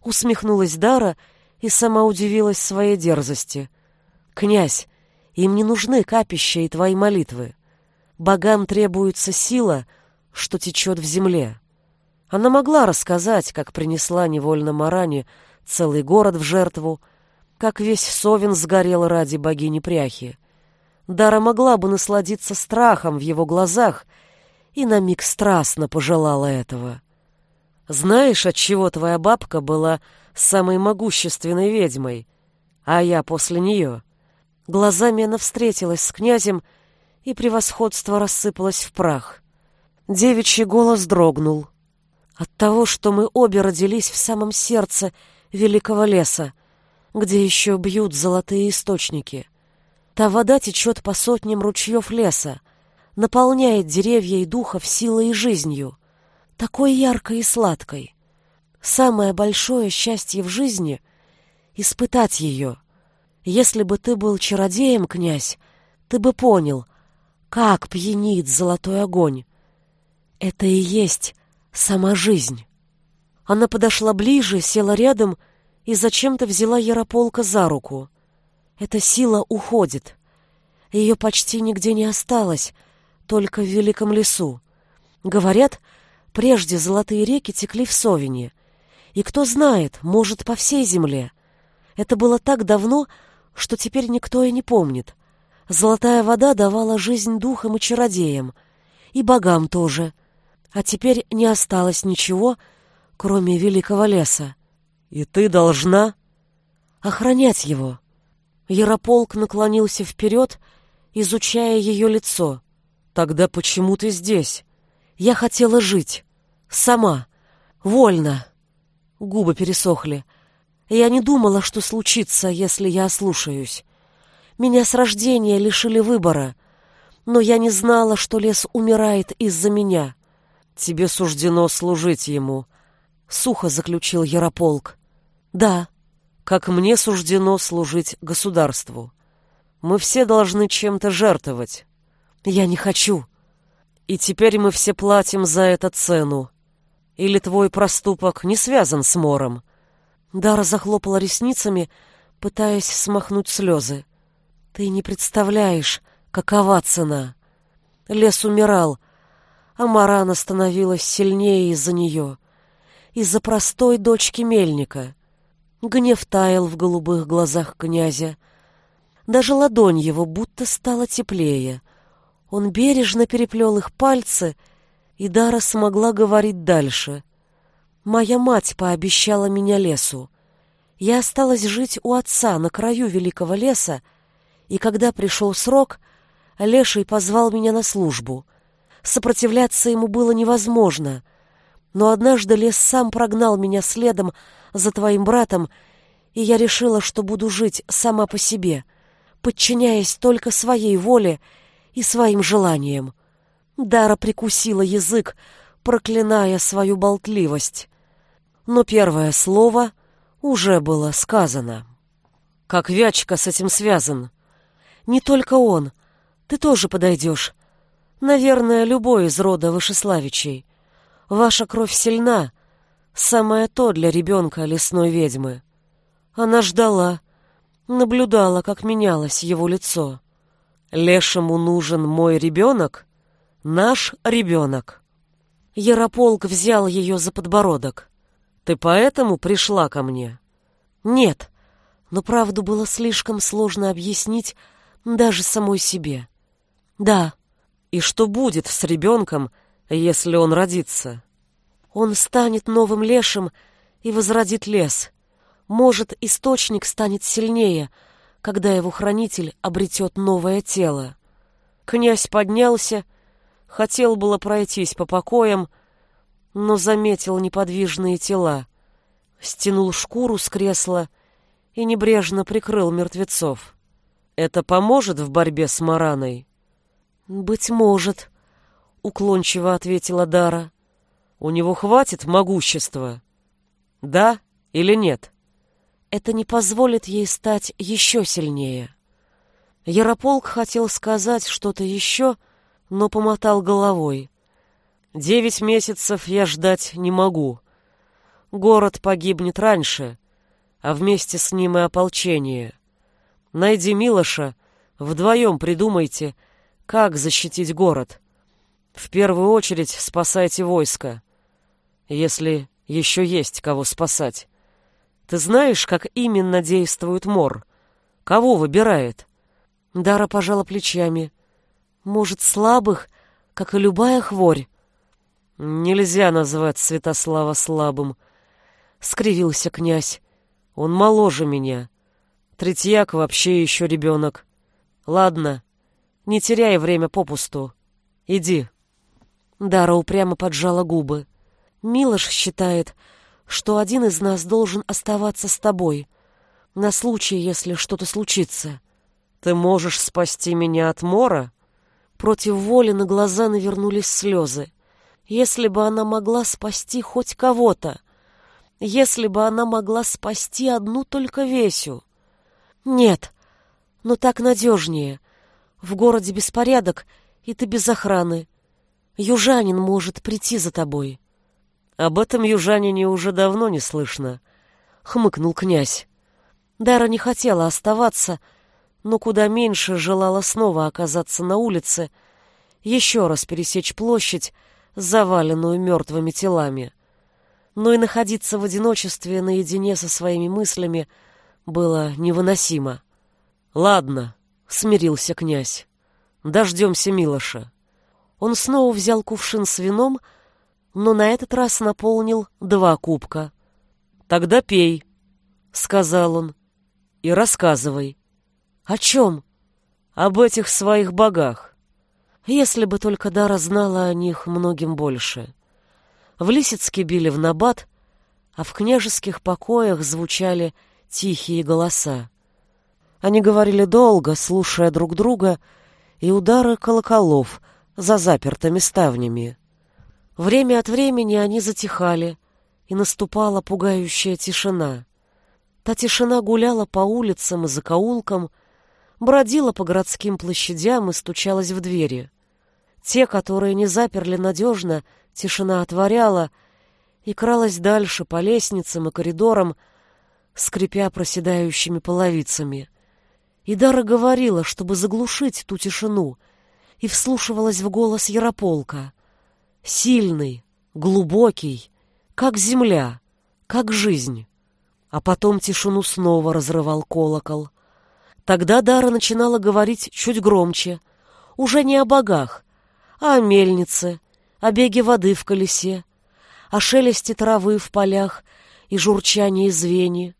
Усмехнулась Дара и сама удивилась своей дерзости. Князь, им не нужны капища и твои молитвы. Богам требуется сила, что течет в земле. Она могла рассказать, как принесла невольно Маране целый город в жертву, как весь Совин сгорел ради богини Пряхи. Дара могла бы насладиться страхом в его глазах и на миг страстно пожелала этого. Знаешь, от чего твоя бабка была самой могущественной ведьмой, а я после нее? Глазами она встретилась с князем, и превосходство рассыпалось в прах. Девичий голос дрогнул. От того, что мы обе родились в самом сердце великого леса, где еще бьют золотые источники. Та вода течет по сотням ручьев леса, наполняет деревья и духов силой и жизнью такой яркой и сладкой. Самое большое счастье в жизни — испытать ее. Если бы ты был чародеем, князь, ты бы понял, как пьянит золотой огонь. Это и есть сама жизнь. Она подошла ближе, села рядом и зачем-то взяла Ярополка за руку. Эта сила уходит. Ее почти нигде не осталось, только в великом лесу. Говорят, Прежде золотые реки текли в Совине. И кто знает, может, по всей земле. Это было так давно, что теперь никто и не помнит. Золотая вода давала жизнь духам и чародеям, и богам тоже. А теперь не осталось ничего, кроме великого леса. И ты должна охранять его. Ярополк наклонился вперед, изучая ее лицо. Тогда почему ты здесь? Я хотела жить. Сама. Вольно. Губы пересохли. Я не думала, что случится, если я ослушаюсь. Меня с рождения лишили выбора, но я не знала, что лес умирает из-за меня. Тебе суждено служить ему, — сухо заключил Ярополк. Да, как мне суждено служить государству. Мы все должны чем-то жертвовать. Я не хочу. И теперь мы все платим за это цену. Или твой проступок не связан с мором?» Дара захлопала ресницами, пытаясь смахнуть слезы. «Ты не представляешь, какова цена. Лес умирал, а Марана становилась сильнее из-за нее, из-за простой дочки мельника. Гнев таял в голубых глазах князя. Даже ладонь его будто стала теплее. Он бережно переплел их пальцы, и Дара смогла говорить дальше. «Моя мать пообещала меня лесу. Я осталась жить у отца на краю великого леса, и когда пришел срок, Леший позвал меня на службу. Сопротивляться ему было невозможно, но однажды лес сам прогнал меня следом за твоим братом, и я решила, что буду жить сама по себе, подчиняясь только своей воле и своим желанием. Дара прикусила язык, проклиная свою болтливость. Но первое слово уже было сказано. Как Вячка с этим связан? Не только он. Ты тоже подойдешь. Наверное, любой из рода Вышеславичей. Ваша кровь сильна. Самое то для ребенка лесной ведьмы. Она ждала, наблюдала, как менялось его лицо. Лешему нужен мой ребенок? Наш ребенок. Ярополк взял ее за подбородок. Ты поэтому пришла ко мне? Нет, но правду было слишком сложно объяснить даже самой себе. Да. И что будет с ребенком, если он родится? Он станет новым лешим и возродит лес. Может, источник станет сильнее — когда его хранитель обретет новое тело. Князь поднялся, хотел было пройтись по покоям, но заметил неподвижные тела, стянул шкуру с кресла и небрежно прикрыл мертвецов. «Это поможет в борьбе с Мараной?» «Быть может», — уклончиво ответила Дара. «У него хватит могущества?» «Да или нет?» это не позволит ей стать еще сильнее. Ярополк хотел сказать что-то еще, но помотал головой. «Девять месяцев я ждать не могу. Город погибнет раньше, а вместе с ним и ополчение. Найди Милоша, вдвоем придумайте, как защитить город. В первую очередь спасайте войско. если еще есть кого спасать. Ты знаешь, как именно действует Мор? Кого выбирает? Дара пожала плечами. Может, слабых, как и любая хворь. Нельзя назвать Святослава слабым, скривился князь. Он моложе меня. Третьяк вообще еще ребенок. Ладно, не теряй время попусту. Иди. Дара упрямо поджала губы. Милош считает, что один из нас должен оставаться с тобой, на случай, если что-то случится. Ты можешь спасти меня от мора? Против воли на глаза навернулись слезы. Если бы она могла спасти хоть кого-то, если бы она могла спасти одну только Весю. Нет, но так надежнее. В городе беспорядок, и ты без охраны. Южанин может прийти за тобой. Об этом южанине уже давно не слышно, — хмыкнул князь. Дара не хотела оставаться, но куда меньше желала снова оказаться на улице, еще раз пересечь площадь, заваленную мертвыми телами. Но и находиться в одиночестве наедине со своими мыслями было невыносимо. «Ладно», — смирился князь, — «дождемся Милоша». Он снова взял кувшин с вином, но на этот раз наполнил два кубка. «Тогда пей», — сказал он, — «и рассказывай». «О чем?» «Об этих своих богах». Если бы только Дара знала о них многим больше. В Лисицке били в набат, а в княжеских покоях звучали тихие голоса. Они говорили долго, слушая друг друга, и удары колоколов за запертыми ставнями. Время от времени они затихали, и наступала пугающая тишина. Та тишина гуляла по улицам и закоулкам, бродила по городским площадям и стучалась в двери. Те, которые не заперли надежно, тишина отворяла и кралась дальше по лестницам и коридорам, скрипя проседающими половицами. И Дара говорила, чтобы заглушить ту тишину, и вслушивалась в голос Ярополка. Сильный, глубокий, как земля, как жизнь. А потом тишину снова разрывал колокол. Тогда Дара начинала говорить чуть громче, уже не о богах, а о мельнице, о беге воды в колесе, о шелесте травы в полях и журчании звени,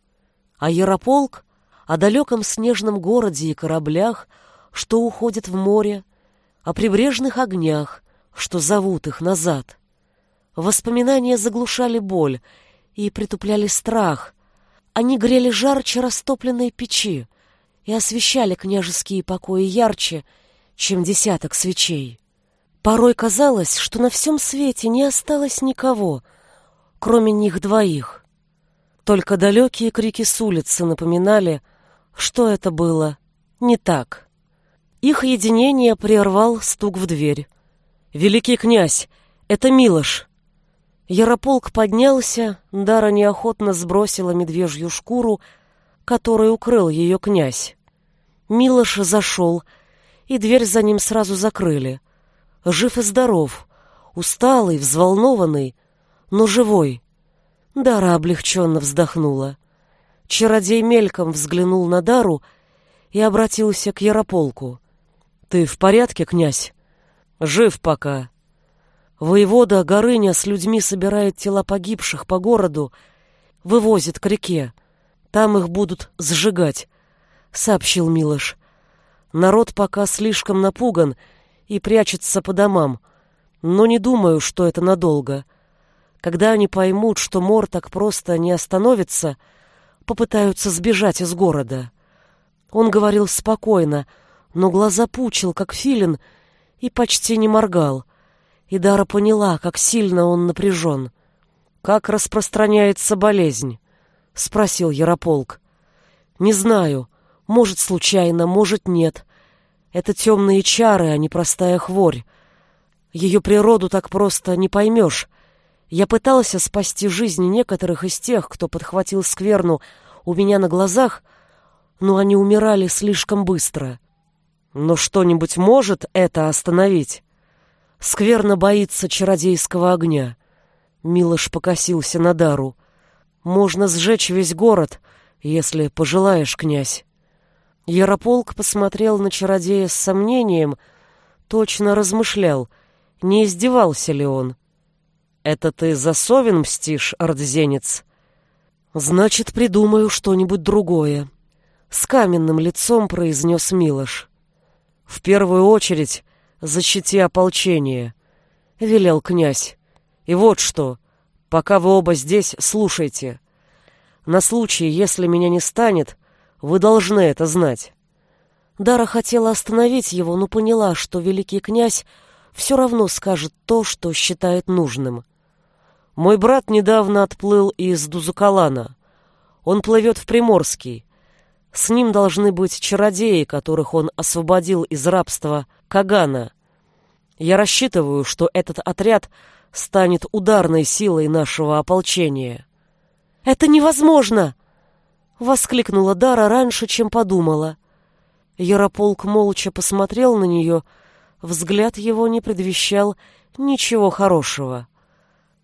а Ярополк о далеком снежном городе и кораблях, что уходят в море, о прибрежных огнях, что зовут их назад. Воспоминания заглушали боль и притупляли страх. Они грели жарче растопленной печи и освещали княжеские покои ярче, чем десяток свечей. Порой казалось, что на всем свете не осталось никого, кроме них двоих. Только далекие крики с улицы напоминали, что это было не так. Их единение прервал стук в дверь. «Великий князь, это Милош!» Ярополк поднялся, Дара неохотно сбросила медвежью шкуру, которой укрыл ее князь. Милош зашел, и дверь за ним сразу закрыли. Жив и здоров, усталый, взволнованный, но живой. Дара облегченно вздохнула. Чародей мельком взглянул на Дару и обратился к Ярополку. «Ты в порядке, князь?» «Жив пока». Воевода Горыня с людьми собирает тела погибших по городу, вывозит к реке. Там их будут сжигать, — сообщил Милош. Народ пока слишком напуган и прячется по домам, но не думаю, что это надолго. Когда они поймут, что мор так просто не остановится, — попытаются сбежать из города. Он говорил спокойно, но глаза пучил, как филин, и почти не моргал. И Дара поняла, как сильно он напряжен. «Как распространяется болезнь?» — спросил Ярополк. «Не знаю. Может, случайно, может, нет. Это темные чары, а не простая хворь. Ее природу так просто не поймешь. Я пытался спасти жизни некоторых из тех, кто подхватил скверну у меня на глазах, но они умирали слишком быстро. Но что-нибудь может это остановить? Скверно боится чародейского огня. Милош покосился на дару. Можно сжечь весь город, если пожелаешь, князь. Ярополк посмотрел на чародея с сомнением, точно размышлял, не издевался ли он. «Это ты за Совин мстишь, ордзенец?» «Значит, придумаю что-нибудь другое», — с каменным лицом произнес Милош. «В первую очередь защити ополчение», — велел князь. «И вот что, пока вы оба здесь, слушайте. На случай, если меня не станет, вы должны это знать». Дара хотела остановить его, но поняла, что великий князь все равно скажет то, что считает нужным. «Мой брат недавно отплыл из Дузукалана. Он плывет в Приморский. С ним должны быть чародеи, которых он освободил из рабства Кагана. Я рассчитываю, что этот отряд станет ударной силой нашего ополчения. «Это невозможно!» — воскликнула Дара раньше, чем подумала. Ярополк молча посмотрел на нее, взгляд его не предвещал ничего хорошего.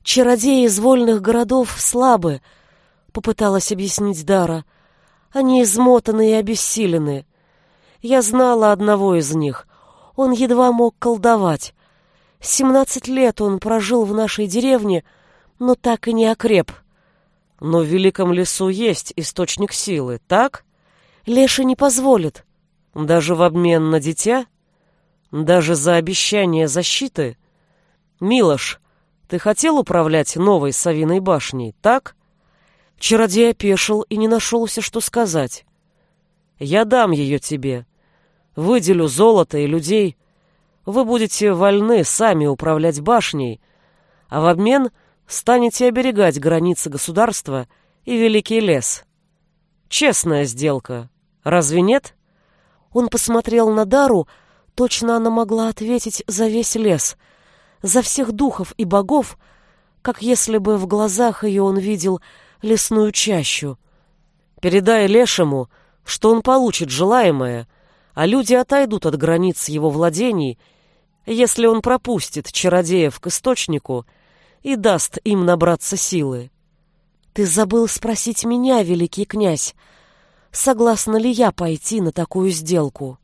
«Чародеи из вольных городов слабы», — попыталась объяснить Дара — они измотаны и обессилены. Я знала одного из них. Он едва мог колдовать. Семнадцать лет он прожил в нашей деревне, но так и не окреп. Но в великом лесу есть источник силы, так? Леша не позволит. Даже в обмен на дитя? Даже за обещание защиты? Милош, ты хотел управлять новой Савиной башней, так? Чародей опешил и не нашелся, что сказать. «Я дам ее тебе. Выделю золото и людей. Вы будете вольны сами управлять башней, а в обмен станете оберегать границы государства и великий лес. Честная сделка. Разве нет?» Он посмотрел на Дару, точно она могла ответить за весь лес, за всех духов и богов, как если бы в глазах ее он видел лесную чащу. Передай Лешему, что он получит желаемое, а люди отойдут от границ его владений, если он пропустит чародеев к источнику и даст им набраться силы. Ты забыл спросить меня, великий князь, согласна ли я пойти на такую сделку?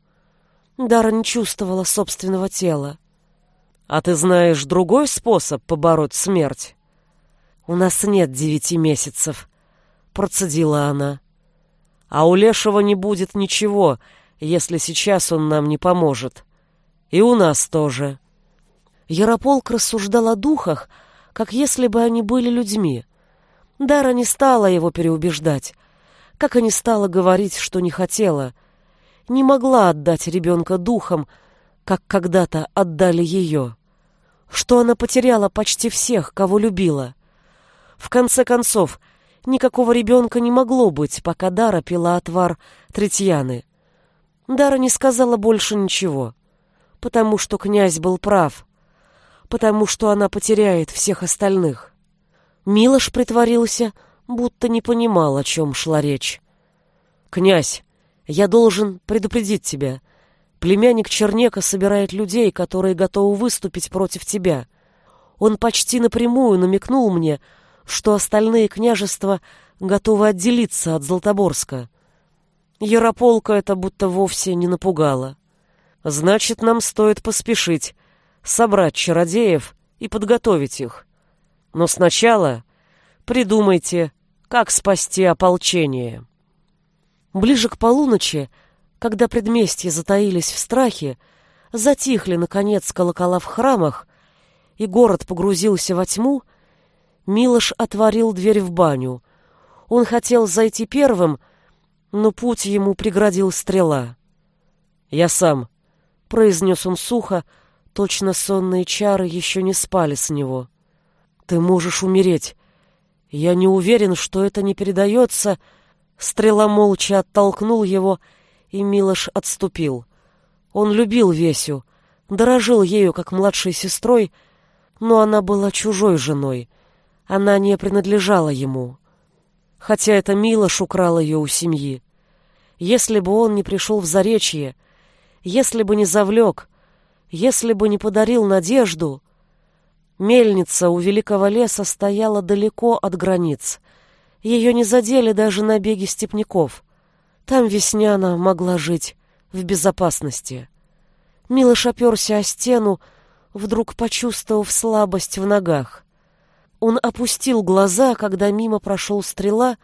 Дара не чувствовала собственного тела. А ты знаешь другой способ побороть смерть? «У нас нет девяти месяцев», — процедила она. «А у Лешего не будет ничего, если сейчас он нам не поможет. И у нас тоже». Ярополк рассуждал о духах, как если бы они были людьми. Дара не стала его переубеждать, как и не стала говорить, что не хотела. Не могла отдать ребенка духам, как когда-то отдали ее. Что она потеряла почти всех, кого любила — в конце концов, никакого ребенка не могло быть, пока Дара пила отвар Третьяны. Дара не сказала больше ничего, потому что князь был прав, потому что она потеряет всех остальных. Милош притворился, будто не понимал, о чем шла речь. «Князь, я должен предупредить тебя. Племянник Чернека собирает людей, которые готовы выступить против тебя. Он почти напрямую намекнул мне, что остальные княжества готовы отделиться от Златоборска. Ярополка это будто вовсе не напугало. Значит, нам стоит поспешить, собрать чародеев и подготовить их. Но сначала придумайте, как спасти ополчение. Ближе к полуночи, когда предместья затаились в страхе, затихли, наконец, колокола в храмах, и город погрузился во тьму, Милош отворил дверь в баню. Он хотел зайти первым, но путь ему преградил стрела. «Я сам», — произнес он сухо, точно сонные чары еще не спали с него. «Ты можешь умереть. Я не уверен, что это не передается». Стрела молча оттолкнул его, и Милош отступил. Он любил Весю, дорожил ею как младшей сестрой, но она была чужой женой — она не принадлежала ему. Хотя это Милош украл ее у семьи. Если бы он не пришел в Заречье, если бы не завлек, если бы не подарил надежду, Мельница у великого леса стояла далеко от границ. Ее не задели даже набеги степняков. Там Весняна могла жить в безопасности. Милош оперся о стену, вдруг почувствовав слабость в ногах. Он опустил глаза, когда мимо прошел стрела,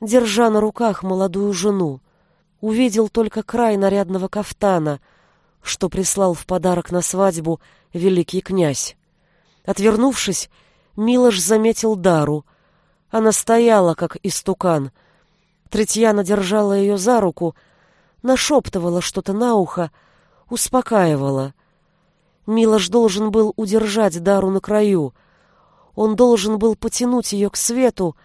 держа на руках молодую жену. Увидел только край нарядного кафтана, что прислал в подарок на свадьбу великий князь. Отвернувшись, Милош заметил Дару. Она стояла, как истукан. Третьяна держала ее за руку, нашептывала что-то на ухо, успокаивала. Милош должен был удержать Дару на краю. Он должен был потянуть ее к свету,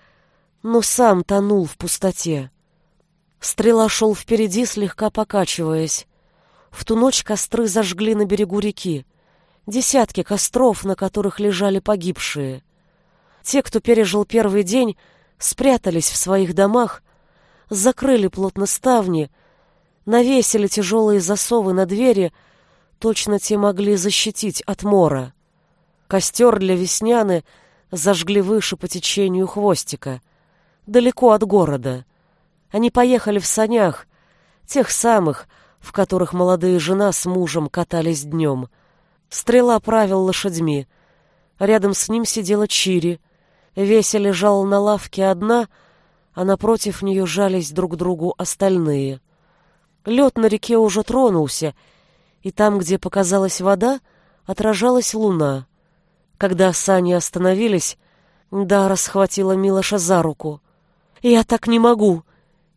но сам тонул в пустоте. Стрела шел впереди, слегка покачиваясь. В ту ночь костры зажгли на берегу реки. Десятки костров, на которых лежали погибшие. Те, кто пережил первый день, спрятались в своих домах, закрыли плотно ставни, навесили тяжелые засовы на двери, точно те могли защитить от мора. Костер для весняны зажгли выше по течению хвостика, далеко от города. Они поехали в санях, тех самых, в которых молодые жена с мужем катались днем. Стрела правил лошадьми. Рядом с ним сидела Чири. Веся лежала на лавке одна, а напротив нее жались друг другу остальные. Лед на реке уже тронулся — и там, где показалась вода, отражалась луна. Когда сани остановились, Дара схватила Милоша за руку. «Я так не могу.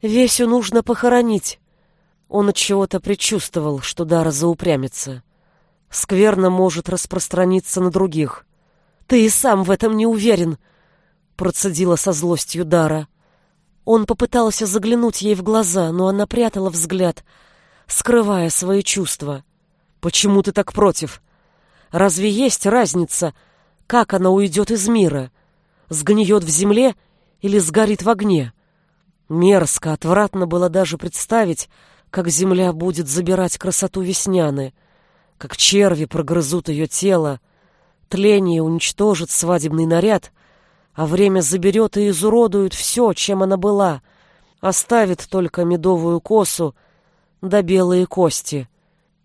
Весю нужно похоронить». Он от чего-то предчувствовал, что Дара заупрямится. Скверно может распространиться на других. «Ты и сам в этом не уверен», — процедила со злостью Дара. Он попытался заглянуть ей в глаза, но она прятала взгляд, скрывая свои чувства. Почему ты так против? Разве есть разница, как она уйдет из мира? Сгниет в земле или сгорит в огне? Мерзко, отвратно было даже представить, как земля будет забирать красоту весняны, как черви прогрызут ее тело, тление уничтожит свадебный наряд, а время заберет и изуродует все, чем она была, оставит только медовую косу да белые кости —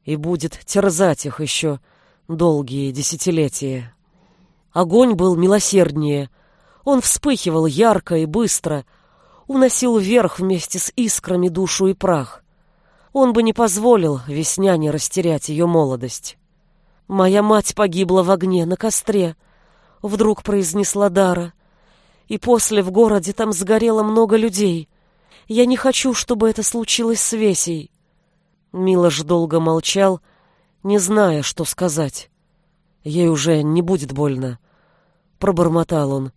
и будет терзать их еще долгие десятилетия. Огонь был милосерднее. Он вспыхивал ярко и быстро, уносил вверх вместе с искрами душу и прах. Он бы не позволил весняне растерять ее молодость. «Моя мать погибла в огне на костре», — вдруг произнесла Дара. «И после в городе там сгорело много людей. Я не хочу, чтобы это случилось с Весей. Милош долго молчал, не зная, что сказать. Ей уже не будет больно. Пробормотал он.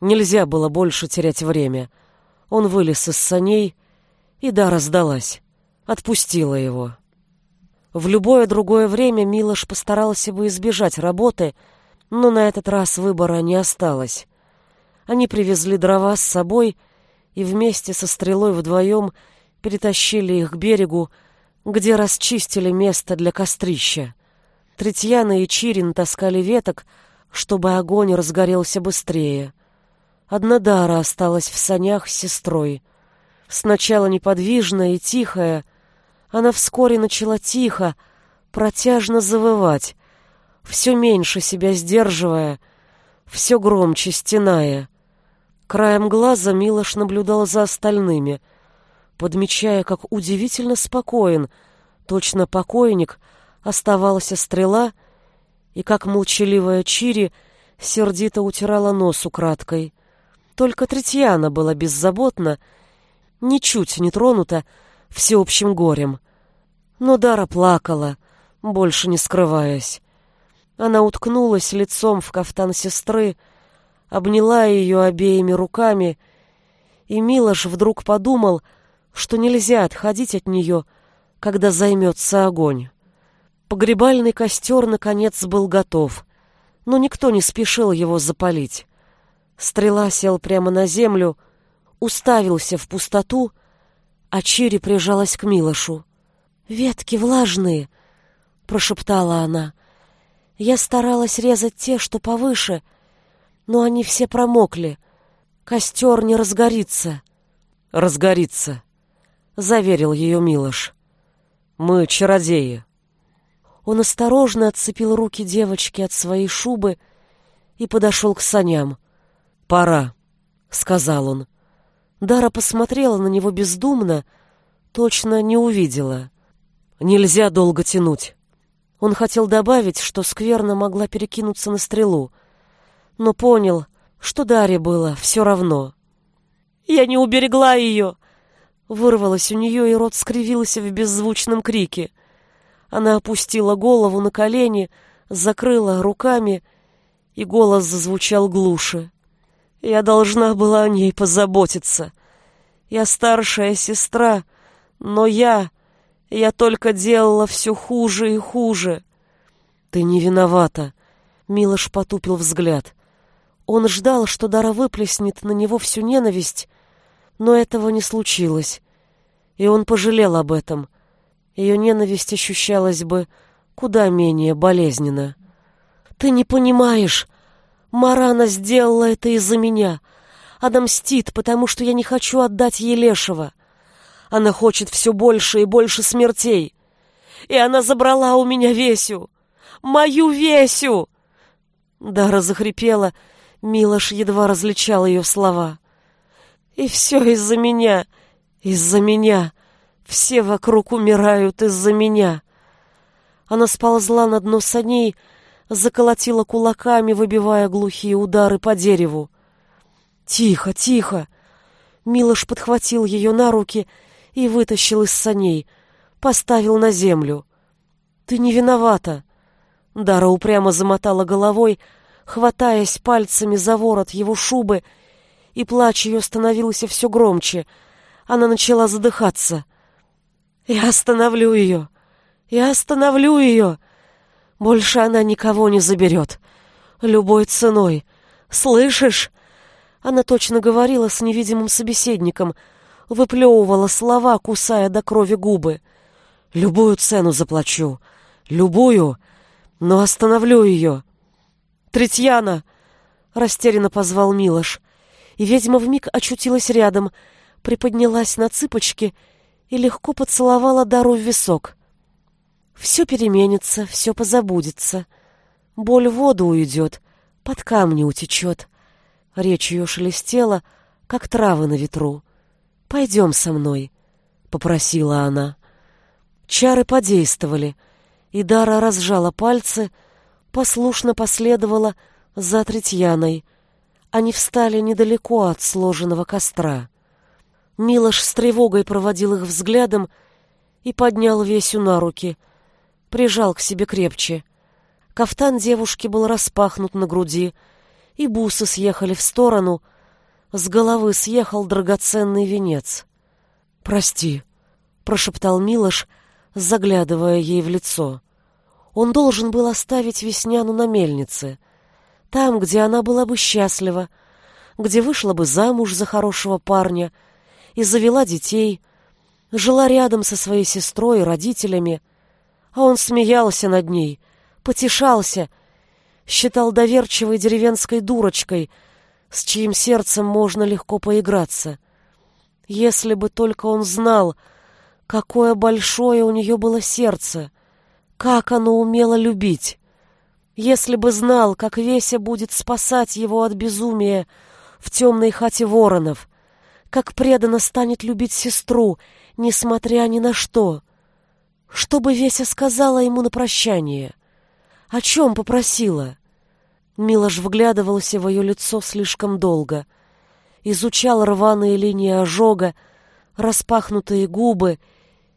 Нельзя было больше терять время. Он вылез из саней, и да, раздалась. Отпустила его. В любое другое время Милош постарался бы избежать работы, но на этот раз выбора не осталось. Они привезли дрова с собой и вместе со стрелой вдвоем перетащили их к берегу, где расчистили место для кострища. Третьяна и Чирин таскали веток, чтобы огонь разгорелся быстрее. Одна Дара осталась в санях с сестрой. Сначала неподвижная и тихая, она вскоре начала тихо, протяжно завывать, все меньше себя сдерживая, все громче стеная. Краем глаза Милош наблюдал за остальными — подмечая, как удивительно спокоен, точно покойник, оставалась стрела, и как молчаливая Чири сердито утирала нос украдкой. Только Третьяна была беззаботна, ничуть не тронута всеобщим горем. Но Дара плакала, больше не скрываясь. Она уткнулась лицом в кафтан сестры, обняла ее обеими руками, и Милош вдруг подумал — что нельзя отходить от нее, когда займется огонь. Погребальный костер, наконец, был готов, но никто не спешил его запалить. Стрела сел прямо на землю, уставился в пустоту, а Чири прижалась к Милошу. «Ветки влажные!» — прошептала она. Я старалась резать те, что повыше, но они все промокли. Костер не разгорится. Разгорится, заверил ее Милош. Мы чародеи. Он осторожно отцепил руки девочки от своей шубы и подошел к саням. «Пора», — сказал он. Дара посмотрела на него бездумно, точно не увидела. «Нельзя долго тянуть». Он хотел добавить, что скверно могла перекинуться на стрелу, но понял, что Даре было все равно. «Я не уберегла ее!» Вырвалось у нее, и рот скривился в беззвучном крике. Она опустила голову на колени, закрыла руками, и голос зазвучал глуше. «Я должна была о ней позаботиться. Я старшая сестра, но я... Я только делала все хуже и хуже». «Ты не виновата», — Милош потупил взгляд. Он ждал, что Дара выплеснет на него всю ненависть, но этого не случилось, и он пожалел об этом. Ее ненависть ощущалась бы куда менее болезненно. «Ты не понимаешь! Марана сделала это из-за меня. Она мстит, потому что я не хочу отдать ей Лешего. Она хочет все больше и больше смертей. И она забрала у меня Весю. Мою Весю!» Дара захрипела, Милош едва различал ее слова. «И все из-за меня, из-за меня. Все вокруг умирают из-за меня». Она сползла на дно саней, заколотила кулаками, выбивая глухие удары по дереву. «Тихо, тихо!» Милош подхватил ее на руки и вытащил из саней, поставил на землю. «Ты не виновата!» Дара упрямо замотала головой, хватаясь пальцами за ворот его шубы, и плач ее становился все громче. Она начала задыхаться. «Я остановлю ее! Я остановлю ее! Больше она никого не заберет! Любой ценой! Слышишь?» Она точно говорила с невидимым собеседником, выплевывала слова, кусая до крови губы. «Любую цену заплачу! Любую! Но остановлю ее!» «Третьяна!» — растерянно позвал Милош. И ведьма вмиг очутилась рядом, приподнялась на цыпочки и легко поцеловала Дару в висок. «Все переменится, все позабудется. Боль в воду уйдет, под камни утечет». Речь ее шелестела, как травы на ветру. «Пойдем со мной», — попросила она. Чары подействовали, и Дара разжала пальцы — послушно последовала за Третьяной. Они встали недалеко от сложенного костра. Милош с тревогой проводил их взглядом и поднял Весю на руки, прижал к себе крепче. Кафтан девушки был распахнут на груди, и бусы съехали в сторону, с головы съехал драгоценный венец. «Прости», — прошептал Милош, заглядывая ей в лицо. Он должен был оставить Весняну на мельнице, там, где она была бы счастлива, где вышла бы замуж за хорошего парня и завела детей, жила рядом со своей сестрой и родителями, а он смеялся над ней, потешался, считал доверчивой деревенской дурочкой, с чьим сердцем можно легко поиграться. Если бы только он знал, какое большое у нее было сердце, как оно умело любить! Если бы знал, как Веся будет спасать его от безумия в темной хате воронов, как преданно станет любить сестру, несмотря ни на что. Что бы Веся сказала ему на прощание? О чем попросила? Милош вглядывался в ее лицо слишком долго, изучал рваные линии ожога, распахнутые губы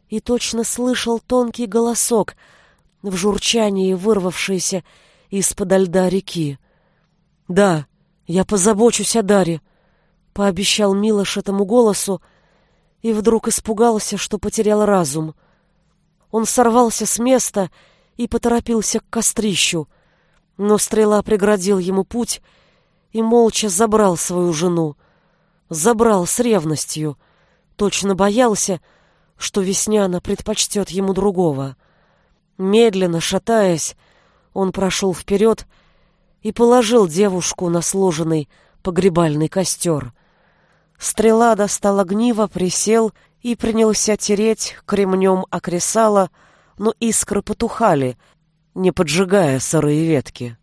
и точно слышал тонкий голосок — в журчании, вырвавшееся из-под льда реки. «Да, я позабочусь о Даре», — пообещал Милош этому голосу и вдруг испугался, что потерял разум. Он сорвался с места и поторопился к кострищу, но стрела преградил ему путь и молча забрал свою жену. Забрал с ревностью, точно боялся, что Весняна предпочтет ему другого. Медленно, шатаясь, Он прошел вперед и положил девушку на сложенный погребальный костер. Стрела достал огниво, присел и принялся тереть кремнем окресала, но искры потухали, не поджигая сырые ветки.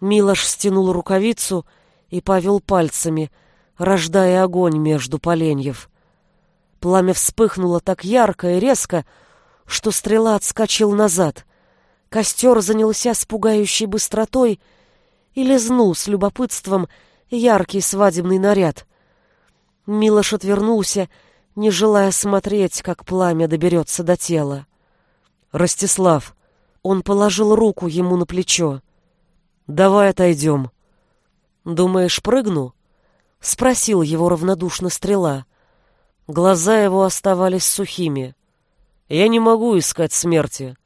Милош стянул рукавицу и повел пальцами, рождая огонь между поленьев. Пламя вспыхнуло так ярко и резко, что стрела отскочил назад. Костер занялся с пугающей быстротой и лизнул с любопытством яркий свадебный наряд. Милош отвернулся, не желая смотреть, как пламя доберется до тела. «Ростислав!» Он положил руку ему на плечо. «Давай отойдем». «Думаешь, прыгну?» — спросил его равнодушно стрела. Глаза его оставались сухими. «Я не могу искать смерти.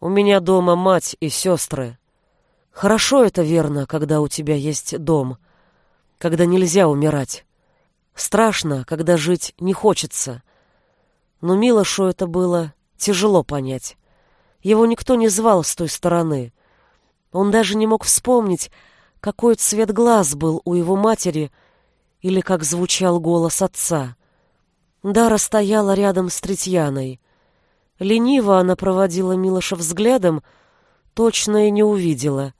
У меня дома мать и сестры. Хорошо это верно, когда у тебя есть дом, когда нельзя умирать. Страшно, когда жить не хочется. Но Милошу это было тяжело понять. Его никто не звал с той стороны. Он даже не мог вспомнить, какой цвет глаз был у его матери или как звучал голос отца. Дара стояла рядом с Третьяной. Лениво она проводила Милоша взглядом, точно и не увидела.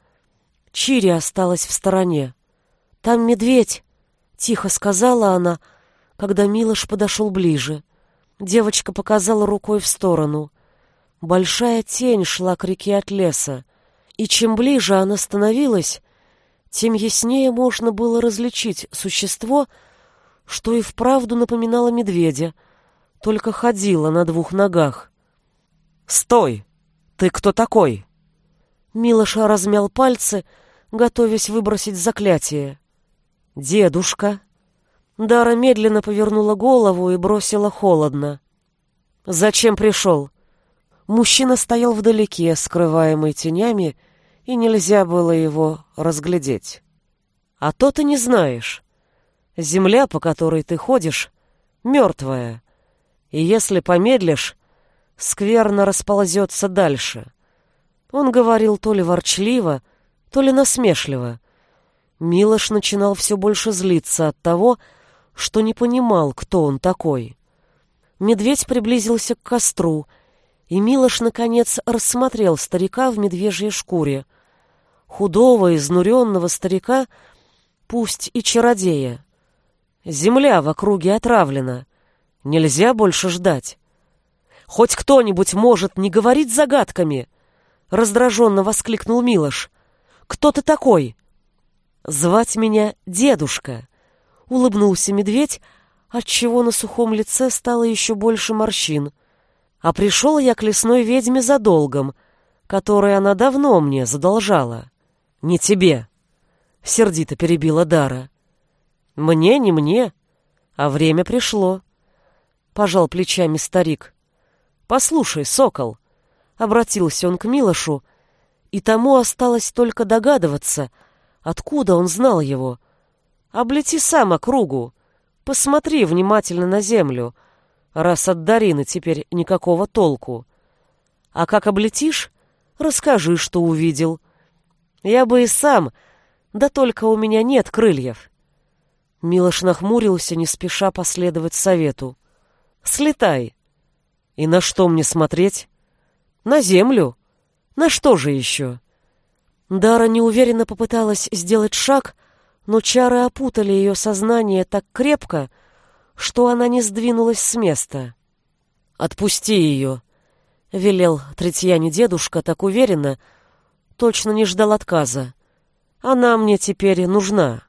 Чири осталась в стороне. «Там медведь!» — тихо сказала она, когда Милош подошел ближе. Девочка показала рукой в сторону. Большая тень шла к реке от леса, и чем ближе она становилась, тем яснее можно было различить существо, что и вправду напоминало медведя, только ходило на двух ногах. «Стой! Ты кто такой?» Милоша размял пальцы, готовясь выбросить заклятие. «Дедушка!» Дара медленно повернула голову и бросила холодно. «Зачем пришел?» Мужчина стоял вдалеке, скрываемый тенями, и нельзя было его разглядеть. А то ты не знаешь. Земля, по которой ты ходишь, мертвая, и если помедлишь, скверно расползется дальше. Он говорил то ли ворчливо, то ли насмешливо. Милош начинал все больше злиться от того, что не понимал, кто он такой. Медведь приблизился к костру — и Милош, наконец, рассмотрел старика в медвежьей шкуре. Худого, изнуренного старика, пусть и чародея. Земля в округе отравлена. Нельзя больше ждать. Хоть кто-нибудь может не говорить загадками, раздраженно воскликнул Милош. Кто ты такой? Звать меня дедушка, улыбнулся медведь, отчего на сухом лице стало еще больше морщин. А пришел я к лесной ведьме за долгом, который она давно мне задолжала. Не тебе, — сердито перебила Дара. Мне, не мне, а время пришло. Пожал плечами старик. Послушай, сокол, — обратился он к Милошу, и тому осталось только догадываться, откуда он знал его. Облети сам округу, посмотри внимательно на землю — раз от Дарины теперь никакого толку. А как облетишь, расскажи, что увидел. Я бы и сам, да только у меня нет крыльев. Милош нахмурился, не спеша последовать совету. Слетай. И на что мне смотреть? На землю. На что же еще? Дара неуверенно попыталась сделать шаг, но чары опутали ее сознание так крепко, что она не сдвинулась с места. «Отпусти ее!» — велел Третьяне дедушка так уверенно, точно не ждал отказа. «Она мне теперь нужна».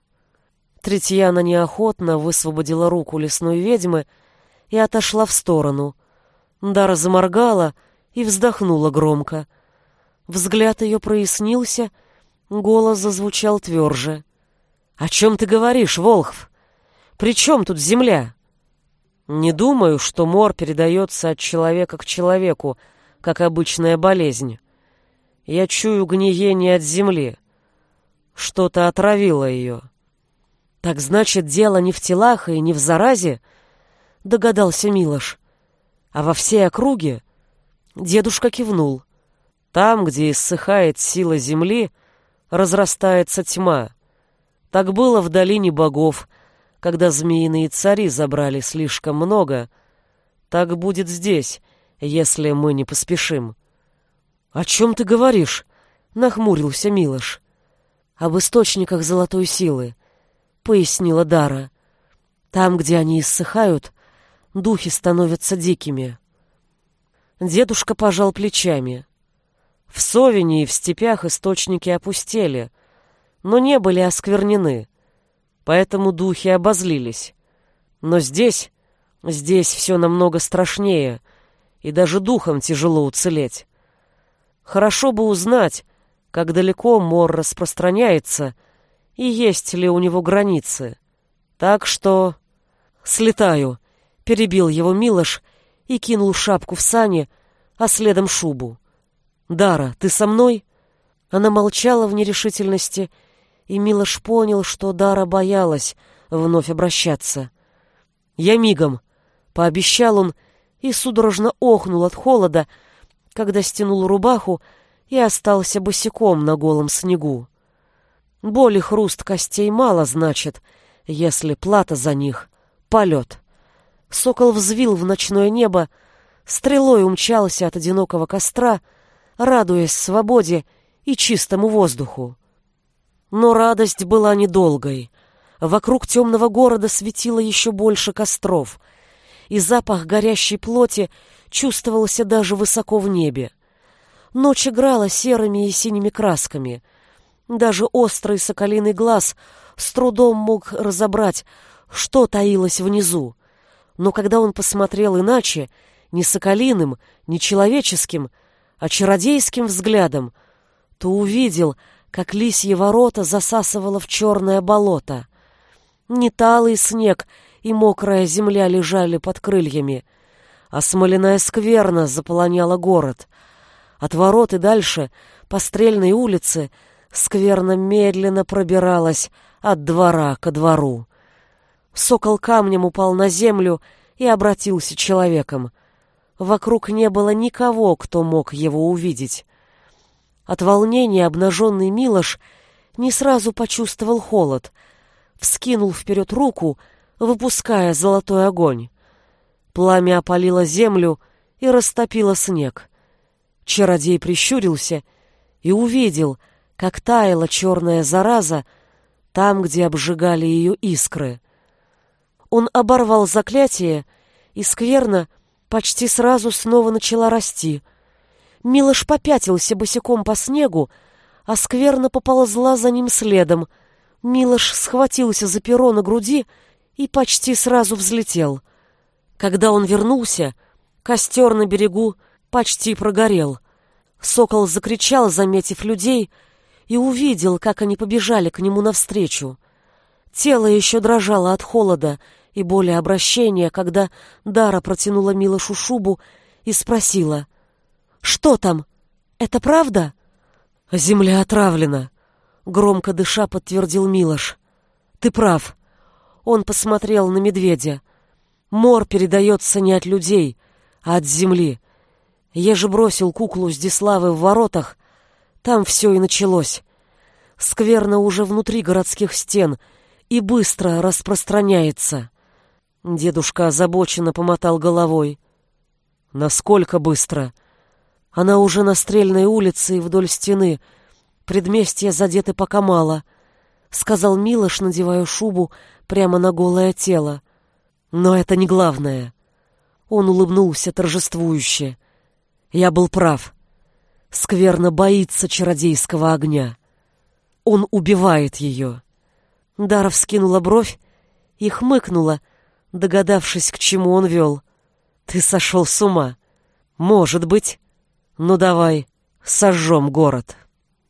Третьяна неохотно высвободила руку лесной ведьмы и отошла в сторону. Дара заморгала и вздохнула громко. Взгляд ее прояснился, голос зазвучал тверже. «О чем ты говоришь, Волхв? При чем тут земля?» Не думаю, что мор передается от человека к человеку, как обычная болезнь. Я чую гниение от земли. Что-то отравило ее. Так значит, дело не в телах и не в заразе? Догадался Милош. А во всей округе? Дедушка кивнул. Там, где иссыхает сила земли, разрастается тьма. Так было в долине богов, когда змеиные цари забрали слишком много. Так будет здесь, если мы не поспешим. — О чем ты говоришь? — нахмурился Милош. — Об источниках золотой силы, — пояснила Дара. — Там, где они иссыхают, духи становятся дикими. Дедушка пожал плечами. В Совине и в степях источники опустели, но не были осквернены, поэтому духи обозлились. Но здесь, здесь все намного страшнее, и даже духом тяжело уцелеть. Хорошо бы узнать, как далеко мор распространяется и есть ли у него границы. Так что... «Слетаю», — перебил его Милош и кинул шапку в сани, а следом шубу. «Дара, ты со мной?» Она молчала в нерешительности, и Милош понял, что Дара боялась вновь обращаться. «Я мигом», — пообещал он, и судорожно охнул от холода, когда стянул рубаху и остался босиком на голом снегу. Боль и хруст костей мало значит, если плата за них — полет. Сокол взвил в ночное небо, стрелой умчался от одинокого костра, радуясь свободе и чистому воздуху. Но радость была недолгой. Вокруг темного города светило еще больше костров, и запах горящей плоти чувствовался даже высоко в небе. Ночь играла серыми и синими красками. Даже острый соколиный глаз с трудом мог разобрать, что таилось внизу. Но когда он посмотрел иначе, не соколиным, не человеческим, а чародейским взглядом, то увидел, как лисье ворота засасывало в черное болото. Не талый снег и мокрая земля лежали под крыльями — а смоляная скверна заполоняла город. От ворот и дальше, по стрельной улице, скверна медленно пробиралась от двора ко двору. Сокол камнем упал на землю и обратился человеком. Вокруг не было никого, кто мог его увидеть. От волнения обнаженный Милош не сразу почувствовал холод, вскинул вперед руку, выпуская золотой огонь. Пламя опалило землю и растопило снег. Чародей прищурился и увидел, как таяла черная зараза там, где обжигали ее искры. Он оборвал заклятие, и скверно почти сразу снова начала расти. Милош попятился босиком по снегу, а скверно поползла за ним следом. Милош схватился за перо на груди и почти сразу взлетел — когда он вернулся, костер на берегу почти прогорел. Сокол закричал, заметив людей, и увидел, как они побежали к нему навстречу. Тело еще дрожало от холода и боли обращения, когда Дара протянула Милошу шубу и спросила. «Что там? Это правда?» «Земля отравлена», — громко дыша подтвердил Милош. «Ты прав». Он посмотрел на медведя. Мор передается не от людей, а от земли. Я же бросил куклу с Диславы в воротах, там все и началось. Скверно уже внутри городских стен и быстро распространяется. Дедушка озабоченно помотал головой. Насколько быстро? Она уже на стрельной улице и вдоль стены. Предместья задеты пока мало, — сказал Милош, надевая шубу прямо на голое тело. Но это не главное. Он улыбнулся торжествующе. Я был прав. Скверно боится чародейского огня. Он убивает ее. Дара вскинула бровь и хмыкнула, догадавшись, к чему он вел. Ты сошел с ума. Может быть. Ну давай, сожжем город.